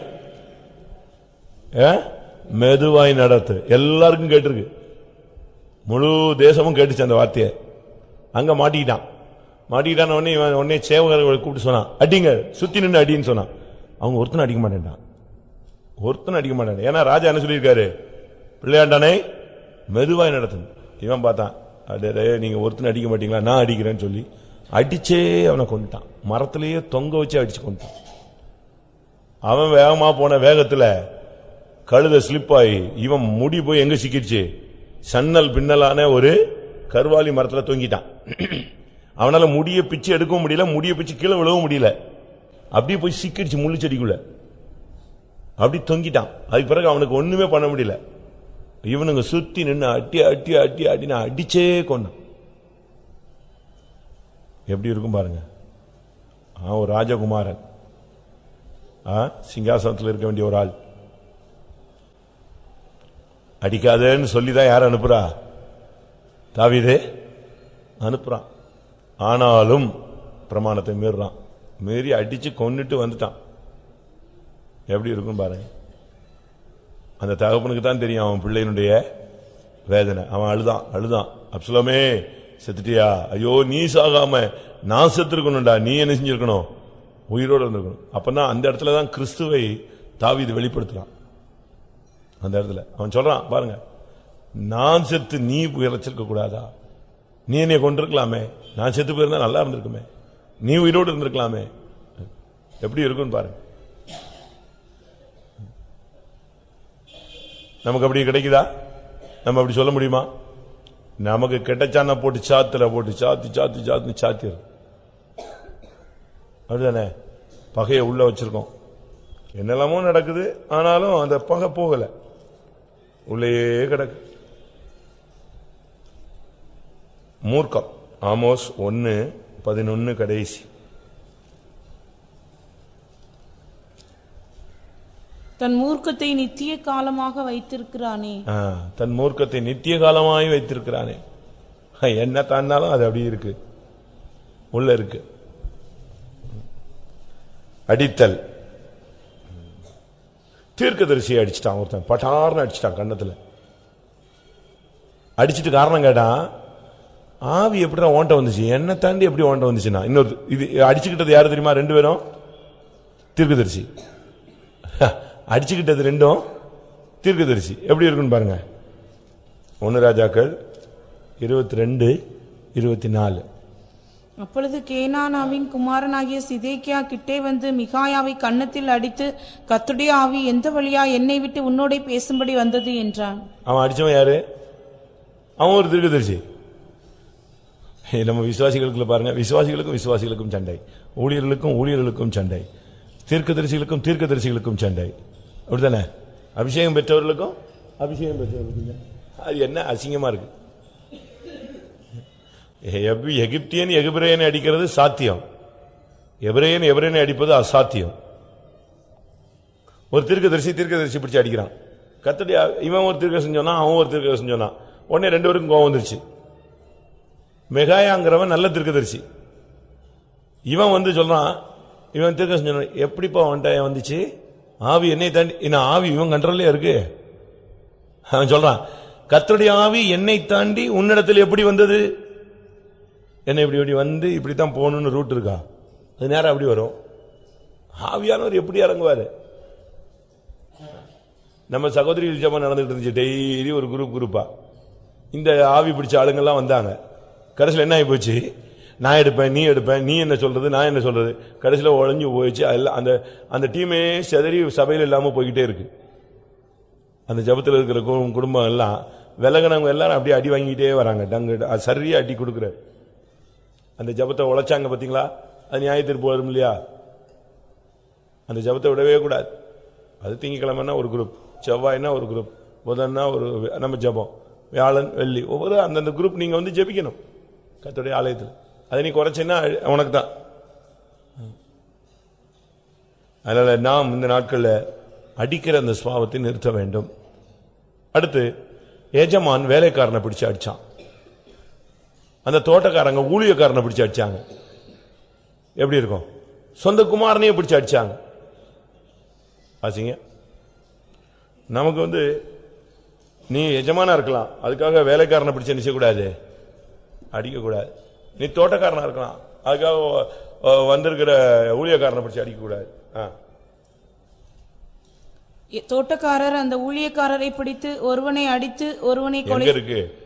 ஆ? மெதுவாய் நடத்து. எல்லாருக்கும் கேட்டிருக்கு. முழு தேசமும் கேட்டுச்சு அந்த வார்த்தையை. அங்க மாட்டிக்கிட்டான். மாட்டிக்கிட்டான உடனே இவன் உடனே சேவகர்களை கூப்பிட்டு சொன்னான். அடிங்க சுத்தி நின்று அடின்னு சொன்னான். அவங்க ஒருத்தனை அடிக்க மாட்டேன்டான் ஒருத்தனை அடிக்க மாட்டேன் ஏன்னா ராஜா என்ன சொல்லியிருக்காரு? பிள்ளையாண்டானே மெதுவாய் நடத்தும் இவன் பார்த்தான் அடே நீங்க ஒருத்தனை அடிக்க மாட்டீங்களா? நான் அடிக்கிறேன்னு சொல்லி அடிச்சே அவனை கொண்டுட்டான் மரத்திலேயே தொங்க வச்சு அடிச்சு கொண்டுட்டான் அவன் வேகமா போன வேகத்துல கழுத ஸ்லிப் ஆகி இவன் முடி போய் எங்க சிக்கிடுச்சு? சன்னல் பின்னலான ஒரு கருவாலி மரத்தில் தொங்கிட்டான். அவனால முடிய பிச்சு எடுக்கவும் முடியல முடிய பிச்சு கீழே விழவும் முடியல. அப்படியே போய் சிக்கிடுச்சு முள்ளு செடிக்குள்ள. அப்படி தொங்கிட்டான். அதுக்கு பிறகு அவனுக்கு ஒண்ணுமே பண்ண முடியல. இவனுங்க சுத்தி நின்று அட்டி அட்டி அட்டி அட்டினா அடிச்சே கொண்டான் எப்படி இருக்கும் பாருங்க. ஆ, ஒரு ராஜகுமாரன். ஆ, சிங்காசனத்தில் இருக்க வேண்டிய ஒரு ஆள். அடிக்காதேன்னு சொல்லிதான் யார் அனுப்புறா? தாவிதே? அனுப்புறான் ஆனாலும் பிரமாணத்தை மீறுறான். மீறி அடிச்சு கொன்னுட்டு வந்துட்டான். எப்படி இருக்கும் பாருங்க. அந்த தகப்பனுக்கு தான் தெரியும் அவன் பிள்ளையினுடைய வேதனை. அவன் அழுதான் அழுதான். அப்சலமே செத்துட்டியா? ஐயோ நீ சாகாம நான் செத்துருக்கணும்டா. நீ என்ன செஞ்சிருக்கணும்? உயிரோடு இருந்திருக்கணும். அப்பதான் அந்த இடத்துல தான் கிறிஸ்துவை தாவீது வெளிப்படுத்துறான். அந்த இடத்துல. அவன் சொல்றான் பாருங்க நான் செத்து நீ இழைச்சிருக்க கூடாதா? நீ என்னை கொண்டிருக்கலாமே. நான் செத்து போயிருந்தா நல்லா இருந்திருக்குமே. நீ உயிரோடு இருந்திருக்கலாமே. எப்படி இருக்கும்னு பாருங்க. நமக்கு அப்படி கிடைக்குதா? நம்ம அப்படி சொல்ல முடியுமா? நமக்கு கெட்டச்சான போட்டு சாத்துல போட்டு சாத்தி சாத்தி சாத்தி சாத்திர அப்படிதானே? பகையை உள்ள வச்சிருக்கோம். என்னெல்லாமோ நடக்குது ஆனாலும் அந்த பகை போகலை. உள்ளேயே கிடக்கு. மூர்க்கம். ஆமோஸ் ஒன்னு பதினொன்னு கடைசி. தன் மூர்க்கத்தை நித்திய காலமாக வைத்திருக்கிறானே. தன் மூர்க்கத்தை நித்திய காலமாய் வைத்திருக்கிறானே. என்ன தாண்டாலும் அது அப்படி இருக்கு. உள்ள இருக்கு. அடித்தல். தீர்க்கதரிசியை அடிச்சிட்டான் ஒருத்தன். பட்டார்னு அடிச்சிட்டான் கண்ணத்தில் அடிச்சிட்டு காரணம் கேட்டான் ஆவி எப்படிடா ஓண்ட வந்துச்சு? என்ன தாண்டி எப்படி ஓண்ட வந்துச்சுன்னா? இன்னொரு இது அடிச்சுக்கிட்டது யாரு தெரியுமா? ரெண்டு பேரும். தீர்க்கதரிசி. [laughs] அடிச்சுக்கிட்டது ரெண்டும் தீர்க்கதரிசி. எப்படி இருக்குன்னு பாருங்க. ஒன்னு ராஜாக்கள் இருபத்தி ரெண்டு இருபத்தி நாலு. அப்பொழுது கேனானாவின் குமாரனாகிய சிதேக்கியா கிட்டே வந்து மிகாயாவை கன்னத்தில் அடித்து கத்துடைய ஆவி எந்த வழியா என்னை விட்டு உன்னோட பேசும்படி வந்தது? என்றான். அவன் அடிச்சவன் யாரு? அவன் ஒரு தீர்க்கதரிசி நம்ம விசுவாசிகளுக்குள்ள பாருங்க. விசுவாசிகளுக்கும் விசுவாசிகளுக்கும் சண்டை. ஊழியர்களுக்கும் ஊழியர்களுக்கும் சண்டை. தீர்க்கதரிசிகளுக்கும் தீர்க்கதரிசிகளுக்கும் சண்டை. அப்படிதானே அபிஷேகம் பெற்றவர்களுக்கும் அபிஷேகம் பெற்றவர்களுக்கும் அது என்ன அசிங்கமா இருக்கு? எகிப்தியன் எகிப்ரேயனை அடிக்கிறது சாத்தியம். எபிரேயன் எபிரேயனை அடிப்பது அசாத்தியம். ஒரு திருக்கதிரிசி திருக்கதரிசி பிடிச்சி அடிக்கிறான். கத்தடி இவன் ஒரு தீர்க்கதரிசி செஞ்சோன்னா அவன் ஒரு தீர்க்கதரிசி செஞ்சோன்னா உடனே ரெண்டு பேருக்கும் கோவம் வந்துருச்சு. மெகாயாங்கிறவன் நல்ல தீர்க்கதரிசி இவன் வந்து சொல்றான் இவன் திருக்க சொன்னான் எப்படிப்பா அவன்கிட்ட வந்துச்சு? ஆவி என்னை தாண்டி என்ன ஆவி இவன் கண்ட்ரோல்லே இருக்கு? அவன் சொல்றான் கத்தருடைய ஆவி என்னை தாண்டி உன்னிடத்தில் எப்படி வந்தது? என்ன இப்படி இப்படி வந்து இப்படி தான் போகணும்னு ரூட் இருக்கா? அது நேரம் அப்படி வரும். ஆவியானவர் எப்படி இறங்குவார்? நம்ம சகோதரி ஜபம் நடந்துகிட்டு இருந்துச்சு. டெய்லி ஒரு குரூப் குரூப்பாக இந்த ஆவி பிடிச்ச ஆளுங்கெல்லாம் வந்தாங்க. கடைசியில் என்ன ஆகி போச்சு நான் எடுப்பேன் நீ எடுப்பேன் நீ என்ன சொல்கிறது நான் என்ன சொல்கிறது கடைசியில் உழைஞ்சு போயிடுச்சு. எல்லாம் அந்த அந்த டீமே செதறி சபையில் இல்லாமல் போய்கிட்டே இருக்கு. அந்த ஜபத்தில் இருக்கிற குடும்பம் எல்லாம் விலகினவங்க எல்லாரும் அப்படியே அடி வாங்கிக்கிட்டே வராங்க. டங்கு சரியாக அடி கொடுக்குறாரு. அந்த ஜபத்தை உழைச்சாங்க பார்த்தீங்களா அது நியாயத்திற்கு வரும் இல்லையா? அந்த ஜபத்தை விடவே கூடாது. அது திங்கக்கிழமைன்னா ஒரு குரூப் செவ்வாய்னா ஒரு குரூப் புதன்னா ஒரு நம்ம ஜபம் வியாழன் வெள்ளி ஒவ்வொரு அந்தந்த குரூப் நீங்கள் வந்து ஜெபிக்கணும். கத்துடைய ஆலயத்தில். அதை நீ குறைச்சேன்னா உனக்கு தான். அதனால் நாம் இந்த நாட்களில் அடிக்கிற அந்த சுவாபத்தை நிறுத்த வேண்டும். அடுத்து எஜமான் வேலைக்காரனை பிடிச்சு அடிச்சான். அந்த தோட்டக்காரங்க ஊழியக்காரனை பிடிச்சு அடிச்சாங்க. எப்படி இருக்கும்? சொந்த குமாரனையே பிடிச்சு அடிச்சாங்க. வாசிங்க நமக்கு வந்து நீ எஜமானா இருக்கலாம். அதுக்காக வேலைக்காரனை பிடிச்சு நிச்சயக்கூடாது அடிக்கக்கூடாது. நீ தோட்டக்காரனா இருக்கலாம். அதுக்காக வந்திருக்கிற ஊழியக்காரனை பிடிச்சு அடிக்கக்கூடாது. ஆ. தோட்டக்காரர் அந்த ஊழியக்காரரை பிடித்து ஒருவனை அடித்து ஒருவனை கொலை இருக்கு?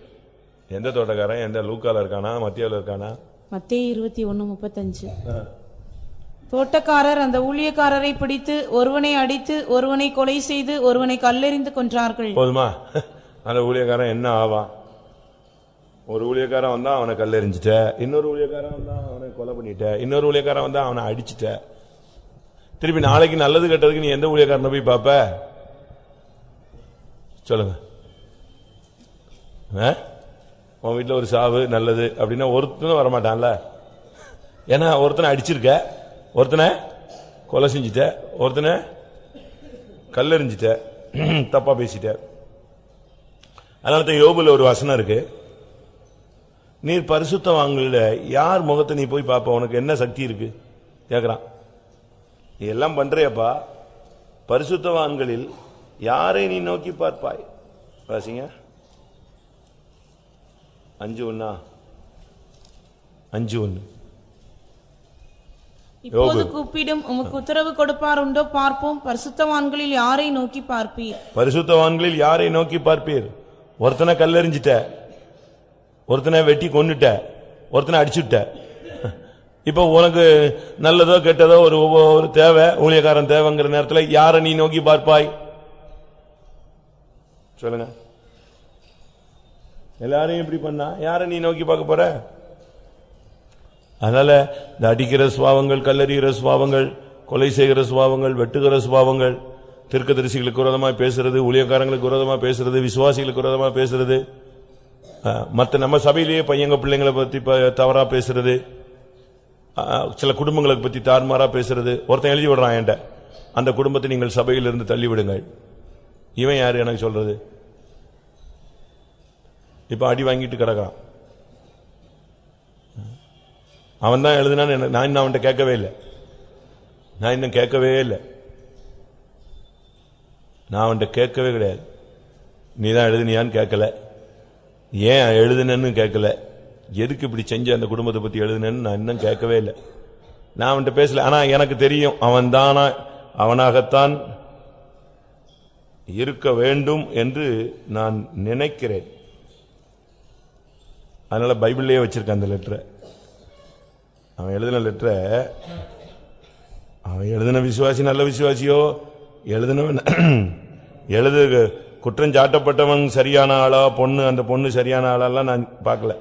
எந்த தோட்டக்காரன்? எந்த லூக்கால இருக்கானா? மத்தியால இருக்கானா? மத்தேயு இருபத்தி ஒன்னு முப்பத்தஞ்சு. தோட்டக்காரர் அந்த ஊழியக்காரரை பிடித்து ஒருவனை அடித்து ஒருவனை கொலை செய்து ஒருவனை கல்லெறிந்து கொன்றார்கள். போதுமா? அந்த ஊழியக்காரன் என்ன ஆவான் ஒரு ஊழியக்காரன் வந்தா அவனை கல்லெறிஞ்சிட்ட. இன்னொரு ஊழியக்காரன் வந்தா அவனை கொலை பண்ணிட்ட. இன்னொரு ஊழியக்காரன் வந்தா அவனை அடிச்சிட்ட. திருப்பி நாளைக்கு நல்லது கெட்டதுக்கு நீ எந்த ஊழியக்காரனை போய் பார்ப்ப? சொல்லுங்க? உன் வீட்டில் ஒரு சாவு நல்லது அப்படின்னா ஒருத்தனும் வரமாட்டான்ல. ஏன்னா ஒருத்தனை அடிச்சிருக்க ஒருத்தனை கொலை செஞ்சிட்ட ஒருத்தனை கல்லெறிஞ்சிட்ட தப்பாக பேசிட்ட. அதனால தான் யோபுல ஒரு வசனம் இருக்கு. நீர் பரிசுத்தவான்கள யார் முகத்தை நீ போய் பார்ப்ப? உனக்கு என்ன சக்தி இருக்கு? கேட்குறான் நீ எல்லாம் பண்றியப்பா. பரிசுத்தவான்களில் யாரை நீ நோக்கி பார்ப்பாய்? வாசிங்க. அஞ்சு ஒண்ணா அஞ்சு ஒண்ணு இப்போது கூப்பிடும் உமக்கு உத்தரவு கொடுப்பார் உண்டோ பார்ப்போம். பரிசுத்தவான்களில் யாரை நோக்கி பார்ப்பீர்? பரிசுத்தவான்களில் யாரை நோக்கி பார்ப்பீர்? ஒருத்தனை கல்லெறிஞ்சிட்ட. ஒருத்தனை வெட்டி கொன்னுட்ட. ஒருத்தனை அடிச்சுட்ட. இப்ப உனக்கு நல்லதோ கெட்டதோ ஒரு ஒரு தேவை ஊழியக்காரன் தேவைங்கிற நேரத்துல யாரை நீ நோக்கி பார்ப்பாய்? சொல்லுங்க. எல்லாரையும் இப்படி பண்ணா? யாரை நீ நோக்கி பார்க்க போற? அதனால இந்த அடிக்கிற சுவாவங்கள் கல்லறிகிற சுவாவங்கள் கொலை செய்கிற சுவாவங்கள் வெட்டுகிற சுவாவங்கள் தீர்க்கதரிசிகளுக்கு விரோதமாக பேசுறது ஊழியக்காரங்களுக்கு விரோதமாக பேசுறது விசுவாசிகளுக்கு விரோதமாக பேசுறது மற்ற நம்ம சபையிலேயே பையங்க பிள்ளைங்களை பற்றி தவறாக பேசுறது சில குடும்பங்களை பற்றி தார்மாராக பேசுறது ஒருத்தன் எழுதி விடுறான் என்கிட்ட. அந்த குடும்பத்தை நீங்கள் சபையிலிருந்து தள்ளிவிடுங்கள். இவன் யார் எனக்கு சொல்றது? இப்போ அடி வாங்கிட்டு கிடக்கான் அவன் தான் எழுதுனான்னு எனக்கு- நான் இன்னும் அவன்கிட்ட கேட்கவே இல்லை. நான் இன்னும் கேட்கவே இல்லை. நான் அவன்கிட்ட கேட்கவே கிடையாது. நீ தான் எழுதுனியான்னு கேட்கல. ஏன் எழுதுனேன்னு கேட்கல. எதுக்கு இப்படி செஞ்ச அந்த குடும்பத்தை பற்றி எழுதுனேன்னு நான் இன்னும் கேட்கவே இல்லை. நான் அவன்கிட்ட பேசல. ஆனால் எனக்கு தெரியும் அவன் தானா அவனாகத்தான் இருக்க வேண்டும் என்று நான் நினைக்கிறேன். அதனால் பைபிள்லேயே வச்சுருக்கேன் அந்த லெட்டரை அவன் எழுதின லெட்டரை அவன் எழுதின விசுவாசி நல்ல விசுவாசியோ எழுதினவன் எழுது குற்றம் சாட்டப்பட்டவன் சரியான ஆளா பொண்ணு அந்த பொண்ணு சரியான ஆளாலாம் நான் பார்க்கல.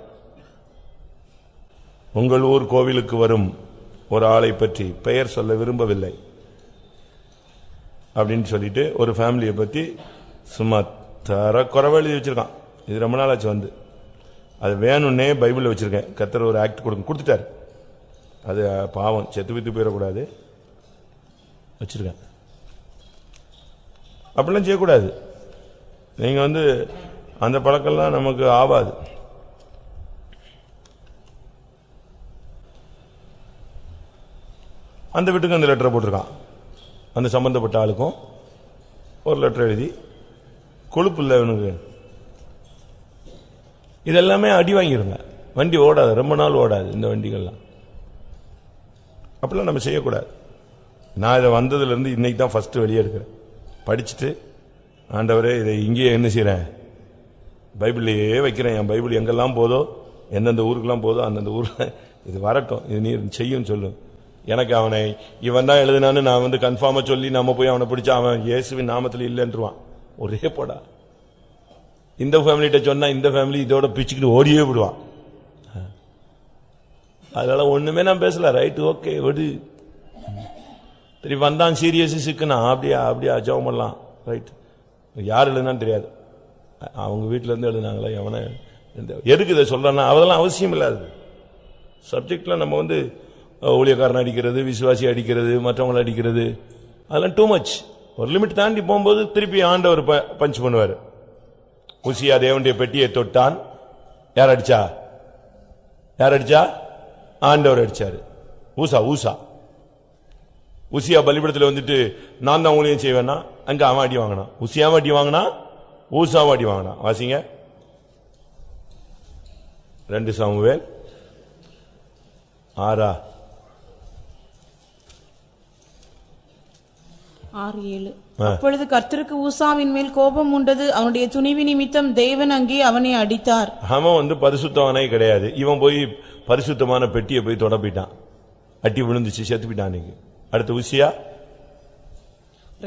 உங்கள் ஊர் கோவிலுக்கு வரும் ஒரு ஆளை பற்றி பெயர் சொல்ல விரும்பவில்லை அப்படின்னு சொல்லிட்டு ஒரு ஃபேமிலியை பற்றி சும்மா தர குறைவா எழுதி வச்சிருக்கான். இது ரொம்ப நாளாச்சு வந்து. அது வேணும்னே பைபிளில் வச்சுருக்கேன். கத்தர் ஒரு ஆக்ட் கொடுங்க. கொடுத்துட்டாரு. அது பாவம். செத்து வித்து போயிடக்கூடாது. வச்சிருக்கேன். அப்படிலாம் செய்யக்கூடாது. நீங்கள் வந்து அந்த பழக்கம்லாம் நமக்கு ஆகாது அந்த வீட்டுக்கு அந்த லெட்டரை போட்டிருக்கான். அந்த சம்மந்தப்பட்ட ஆளுக்கும் ஒரு லெட்டர் எழுதி கொழுப்பு இல்லை இவனுக்கு. இதெல்லாமே அடி வாங்கிருங்க. வண்டி ஓடாது ரொம்ப நாள் ஓடாது இந்த வண்டிகள்லாம். அப்படிலாம் நம்ம செய்யக்கூடாது. நான் இதை வந்ததுலேருந்து இன்னைக்கு தான் ஃபஸ்ட்டு வெளியே எடுக்கிறேன் படிச்சுட்டு ஆண்டவரே இதை இங்கேயே என்ன செய்கிறேன் பைபிளையே வைக்கிறேன். என் பைபிள் எங்கெல்லாம் போதோ எந்தெந்த ஊருக்கெல்லாம் போதோ அந்தந்த ஊரில் இது வரட்டும். இது நீர் செய்யும் சொல்லும் எனக்கு அவனை இவன் தான் எழுதினான்னு நான் வந்து கன்ஃபார்மாக சொல்லி நம்ம போய் அவனை பிடிச்சா அவன் இயேசுவின் நாமத்தில் இல்லைன்றுவான். ஒரே போடா. இந்த ஃபேமிலிகிட்ட சொன்னால் இந்த ஃபேமிலி இதோட பிச்சுக்கிட்டு ஓடியே விடுவான். அதனால் ஒன்றுமே நான் பேசல. ரைட்டு ஓகே விடு. சரி வந்தான். சீரியஸு சிக்குனா. அப்படியா அப்படியா ஜெபம் பண்ணலாம். ரைட் யார் எழுதுனான்னு தெரியாது. அவங்க வீட்டிலேருந்து எழுதுனாங்களா? எவனை எந்த- எதுக்கு இதை சொல்கிறேன்னா அதெல்லாம் அவசியம் இல்லாது சப்ஜெக்ட்ல நம்ம வந்து ஊழியக்காரன் அடிக்கிறது விசுவாசி அடிக்கிறது மற்றவங்களை அடிக்கிறது. அதெல்லாம் டூ மச் ஒரு லிமிட் தாண்டி போகும்போது திருப்பி ஆண்டவர் ப- பஞ்ச் பண்ணுவார். உசியா தேவனுடைய பெட்டியை தொட்டான். யார் அடிச்சா? யார் அடிச்சா? ஆண்டவர் அடிச்சாரு. ஊசா ஊசா. உசியா பலிபடத்தில் வந்துட்டு நான் தான் ஊழியம் செய்வேன்னா அங்க அவன் அடி வாங்கினான். உசியாவும் அடி வாங்கினா ஊசாவும் அடி வாங்கினான். வாசிங்க. ரெண்டு சாமுவேல் ஆறா. ஆறு ஏழு. அப்பொழுது கர்த்தருக்கு ஊசாவின் மேல் கோபம் உண்டது. அவனுடைய துணிவு நிமித்தம் தேவன் அங்கே அவனை அடித்தார். அவன் வந்து பரிசுத்தவனே கிடையாது. இவன் போய் பரிசுத்தமான பெட்டியை போய் தொடப்பிட்டான். அட்டி விழுந்துச்சு செத்து போயிட்டான் அடுத்து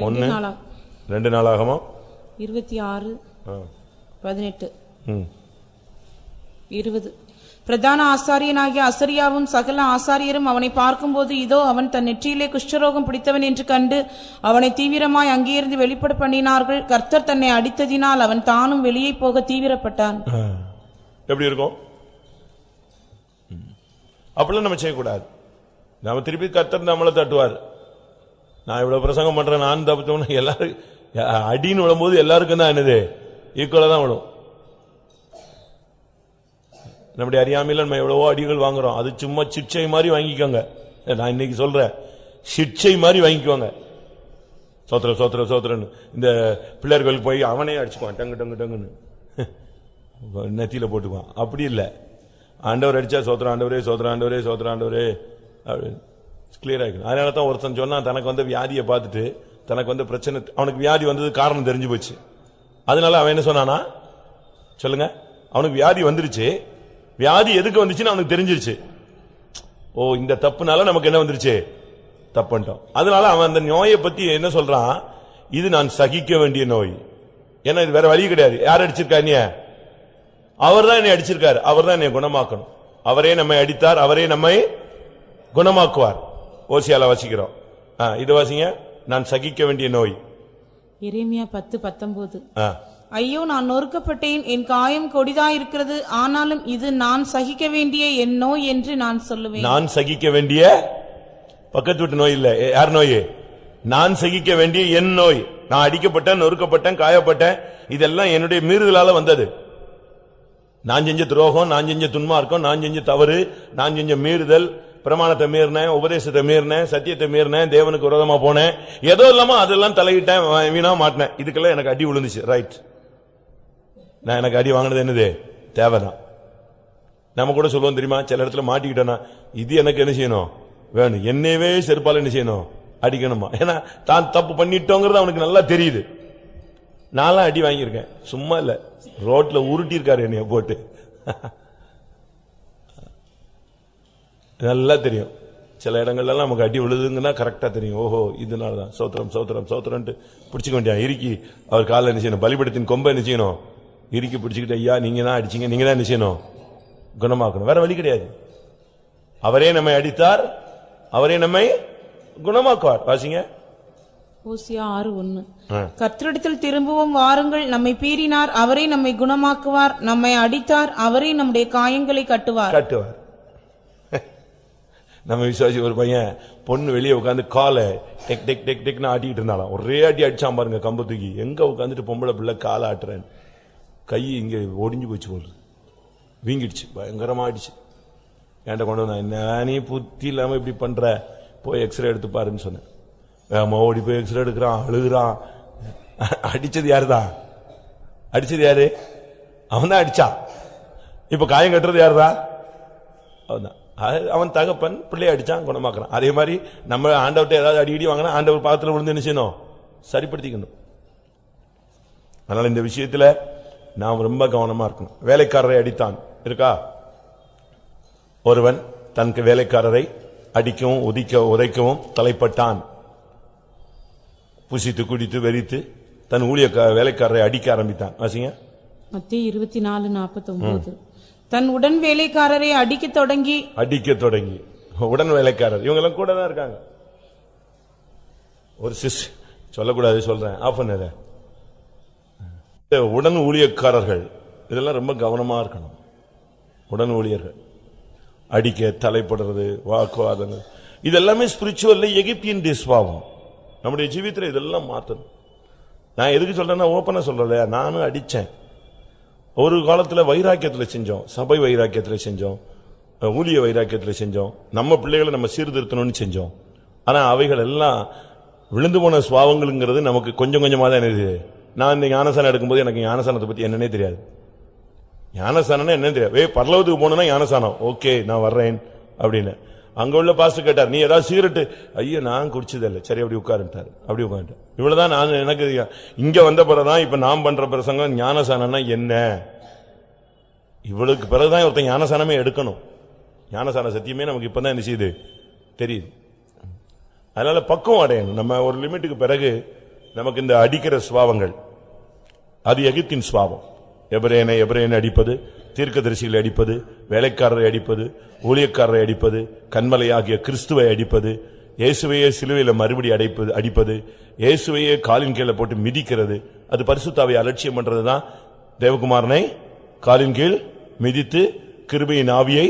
ஒண்ணு. நாளா? ரெண்டு நாளாகமோ? இருபத்தி ஆறு பதினெட்டு இருபது. பிரதான ஆசாரியனாகிய அசரியாவும் சகல ஆசாரியரும் அவனை பார்க்கும்போது இதோ அவன் தன் நெற்றியிலே குஷ்டரோகம் பிடித்தவன் என்று கண்டு அவனை தீவிரமாய் அங்கேயிருந்து வெளிப்பட பண்ணினார்கள். கர்த்தர் தன்னை அடித்ததினால் அவன் தானும் வெளியே போக தீவிரப்பட்டான். எப்படி இருக்கும்? அப்படிலாம் நம்ம செய்யக்கூடாது. நாம திருப்பி கர்த்தர் நம்மளை தட்டுவார். நான் இவ்வளவு பிரசங்கம் பண்றேன் நான் தப்பிச்சோம்னா எல்லாரும் அடின்னு விழும்போது எல்லாருக்கும் தான் என்னது? ஈக்குவலா தான் விழும். நம்முடைய அறியாமையில் நம்ம எவ்வளவோ அடிகள் வாங்குறோம். அது சும்மா சிக்ஷை மாதிரி வாங்கிக்கோங்க. நான் இன்னைக்கு சொல்றேன். சிக்ஷை மாதிரி வாங்கிக்குவாங்க சோத்திர சோத்திர சோத்திரன்னு. இந்த பிள்ளைகள் போய் அவனே அடிச்சுக்குவான். டங்கு டங்கு டங்குன்னு. [laughs] நெத்தியில் போட்டுக்குவான். அப்படி இல்லை. ஆண்டவர் அடிச்சா சோத்திர ஆண்டவரே சோத்திர ஆண்டவரே சோத்திர ஆண்டவரே அப்படின்னு. கிளியர் ஆகிக்கணும் அதனால தான் ஒருத்தன் சொன்னான் தனக்கு வந்து வியாதியை பார்த்துட்டு தனக்கு வந்து பிரச்சனை அவனுக்கு வியாதி வந்தது காரணம் தெரிஞ்சு போச்சு. அதனால அவன் என்ன சொன்னானா? சொல்லுங்க. அவனுக்கு வியாதி வந்துருச்சு. வியாதி எதுக்கு வந்துச்சுன்னு அவனுக்கு தெரிஞ்சிருச்சு. ஓ இந்த தப்புனால நமக்கு என்ன வந்துருச்சு? தப்புன்ட்டோம் அதனால அவன் அந்த நோயை பத்தி என்ன சொல்றான்? இது நான் சகிக்க வேண்டிய நோய். ஏன்னா இது வேற வழி கிடையாது. யார் அடிச்சிருக்கா நீ அவர் தான் என்னை அடிச்சிருக்காரு. அவர் தான் என்னை குணமாக்கணும். அவரே நம்மை அடித்தார். அவரே நம்மை குணமாக்குவார். ஓசியால வாசிக்கிறோம். இது வாசிங்க. நான் சகிக்க வேண்டிய நோய். எரேமியா பத்து பத்தொன்பது. ஐயோ நான் நொறுக்கப்பட்டேன். என் காயம் கொடிதாயிருக்கிறது. ஆனாலும் இது நான் சகிக்க வேண்டிய என் நோய் என்று நான் சொல்லுவேன். நான் சகிக்க வேண்டிய? பக்கத்து வீட்டு நோய் இல்ல. எ- யார் நோய்? நான் சகிக்க வேண்டிய என் நோய். நான் அடிக்கப்பட்டேன் நொறுக்கப்பட்டேன் காயப்பட்டேன். இதெல்லாம் என்னுடைய மீறுதலால வந்தது. நான் செஞ்ச துரோகம் நான் செஞ்ச துன்மார்க்கம் நான் செஞ்ச தவறு நான் செஞ்ச மீறுதல் பிரமாணத்தை மீறினேன் உபதேசத்தை மீறினேன் சத்தியத்தை மீறினேன் தேவனுக்கு விரோதமா போனேன். ஏதோ இல்லாம அதெல்லாம் தலையிட்டேன் வீணா மாட்டினேன். இதுக்கெல்லாம் எனக்கு அடி விழுந்துச்சு. ரைட் நான் எனக்கு அடி வாங்கினது என்னது? தேவைதான். நம்ம கூட சொல்லுவோம் தெரியுமா? சில இடத்துல மாட்டிக்கிட்டோன்னா இது எனக்கு என்ன செய்யணும்? வேணும். என்னையவே செருப்பால் என்ன செய்யணும்? அடிக்கணுமா? ஏன்னா தான் தப்பு பண்ணிட்டோங்கிறது அவனுக்கு நல்லா தெரியுது. நான்லாம் அடி வாங்கியிருக்கேன். சும்மா இல்லை. ரோட்ல உருட்டியிருக்காரு என்னைய போட்டு. நல்லா தெரியும். சில இடங்கள்லாம் நமக்கு அடி விழுதுங்கன்னா கரெக்டாக தெரியும். ஓஹோ இதனாலதான். சோத்திரம் சோத்திரம் சோத்திரம்ட்டு பிடிச்சிக்க வேண்டிய இறுக்கி அவர் காலில் என்ன செய்யணும்? பலிபடத்தின் கொம்பை என்ன செய்யணும்? இறுக்கி பிடிச்சிக்கிட்டு ஐயா நீங்க தான் அடிச்சீங்க நீங்க தான் என்ன செய்யணும்? குணமாக்கணும். வேற வழி கிடையாது. அவரே நம்மை அடித்தார் அவரே நம்மை குணமாக்குவார். வாசிங்க. ஓசியா ஆறு ஒன்னு. கர்த்தரிடத்தில் திரும்புவோம் வாருங்கள். நம்மை பீறினார் அவரே நம்மை குணமாக்குவார். நம்மை அடித்தார் அவரே நம்முடைய காயங்களை கட்டுவார். கட்டுவார். [laughs] நம்ம விசுவாசி ஒரு பையன் பொண்ணு வெளியே உட்காந்து காலை டெக் டெக் டெக் டெக்னு ஆட்டிட்டு இருந்தாலும் ஒரே அடி அடிச்சான் பாருங்க கம்பு தூக்கி. எங்க உட்காந்துட்டு பொம்பளை பிள்ளை காலை ஆட்டுறேன் கை இங்கே ஒடிஞ்சு போச்சு போல் வீங்கிடுச்சு பயங்கரமாகிடுச்சு என்கிட்ட கொண்டு வந்தான் என்ன நீ புத்தி இல்லாமல் இப்படி பண்ணுற போய் எக்ஸ்ரே எடுத்து பாருன்னு சொன்னேன். வேகமா ஓடி போய் எக்ஸ்ரே எடுக்கிறான் அழுகிறான். அடித்தது யாருதான் அடிச்சது யாரு? அவன் தான் அடித்தான் இப்போ காயம் கட்டுறது யாருதான் அவன்தான். அது அவன் தகப்பன் பிள்ளைய அடித்தான் குணமாக்குறான். அதே மாதிரி நம்ம ஆண்டவர்கிட்ட ஏதாவது அடிக்கடி வாங்கினா ஆண்டவர் பாகத்துல விழுந்து என்ன செய்யணும்? சரிப்படுத்திக்கணும். அதனால் இந்த விஷயத்தில் நாம் ரொம்ப கவனமா இருக்கணும். வேலைக்காரரை அடித்தான். இருக்கா? ஒருவன் தனக்கு வேலைக்காரரை அடிக்கவும் உதிக்க உதைக்கவும் தலைப்பட்டான். புசித்து குடித்து வெறித்து தன் ஊழிய வேலைக்காரரை அடிக்க ஆரம்பித்தான். வாசிங்க. மத்திய இருபத்தி நாலு நாற்பத்தி ஒன்பது தன் உடன் வேலைக்காரரை அடிக்கத் தொடங்கி அடிக்க தொடங்கி. உடன் வேலைக்காரர். இவங்க எல்லாம் கூட தான் இருக்காங்க. ஒரு சிஸ் சொல்லக்கூடாது சொல்றேன். ஆஃப் பண்ணத உடன் ஊழியக்காரர்கள் இதெல்லாம் ரொம்ப கவனமா இருக்கணும். உடன் ஊழியர்கள். அடிக்க தலைப்படுறது வாக்குவாதங்கள் இதெல்லாமே ஸ்பிரிச்சுவல்ல எகிப்தியன் சுவாவம் நம்முடைய ஜீவித்தில் இதெல்லாம் மாற்றணும். நான் எதுக்கு சொல்றேன்னா ஓப்பனா சொல்றல நானும் அடித்தேன் ஒரு காலத்தில் வைராக்கியத்தில் செஞ்சோம். சபை வைராக்கியத்தில் செஞ்சோம். ஊழிய வைராக்கியத்தில் செஞ்சோம். நம்ம பிள்ளைகளை நம்ம சீர்திருத்தணும்னு செஞ்சோம். ஆனால் அவைகள் எல்லாம் விழுந்து போன சுவாவங்கள்ங்கிறது நமக்கு கொஞ்சம் கொஞ்சமாக தான் இருக்குது. நான் இந்த ஞானசானம் எடுக்கும்போது எனக்கு ஞானசானத்தை பத்தி என்னன்னே தெரியாது. ஞானசானம் என்னன்னு தெரியாது. ஏய் பரலவத்துக்கு போனா ஞானசானம் ஓகே நான் வர்றேன் அப்படின்னு. அங்க உள்ள பாஸ்டர் கேட்டார் நீ ஏதாவது சீரட்டு ஐயோ நான் குடிச்சதில்லை. சரி அப்படி உட்காருட்டாரு அப்படி உட்காந்துட்டேன் இவ்வளவுதான் நான் எனக்கு இங்க வந்த பிறகுதான் இப்ப நான் பண்ற பிரசங்கம் ஞானசானம்னா என்ன? இவளுக்கு பிறகுதான் ஒருத்தன் ஞானசானமே எடுக்கணும். ஞானசான சத்தியமே நமக்கு இப்பதான் என்ன செய்யுது? தெரியுது. அதனால பக்குவம் அடையணும். நம்ம ஒரு லிமிட்டுக்கு பிறகு நமக்கு இந்த அடிக்கிற சுவாவங்கள் அது எகிப்தின் சுவாபம் எபிரேனை எபிரேனை அடிப்பது தீர்க்கதரிசிகளை அடிப்பது வேலைக்காரரை அடிப்பது ஊழியக்காரரை அடிப்பது கண்மலை ஆகிய கிறிஸ்துவை அடிப்பது இயேசுவையே சிலுவையில் மறுபடி அடைப்பது அடிப்பது இயேசுவையே காலின் கீழே போட்டு மிதிக்கிறது. அது பரிசுத்தாவை அலட்சியம் பண்றதுதான். தேவகுமாரனை காலின் கீழ் மிதித்து கிருபையின் ஆவியை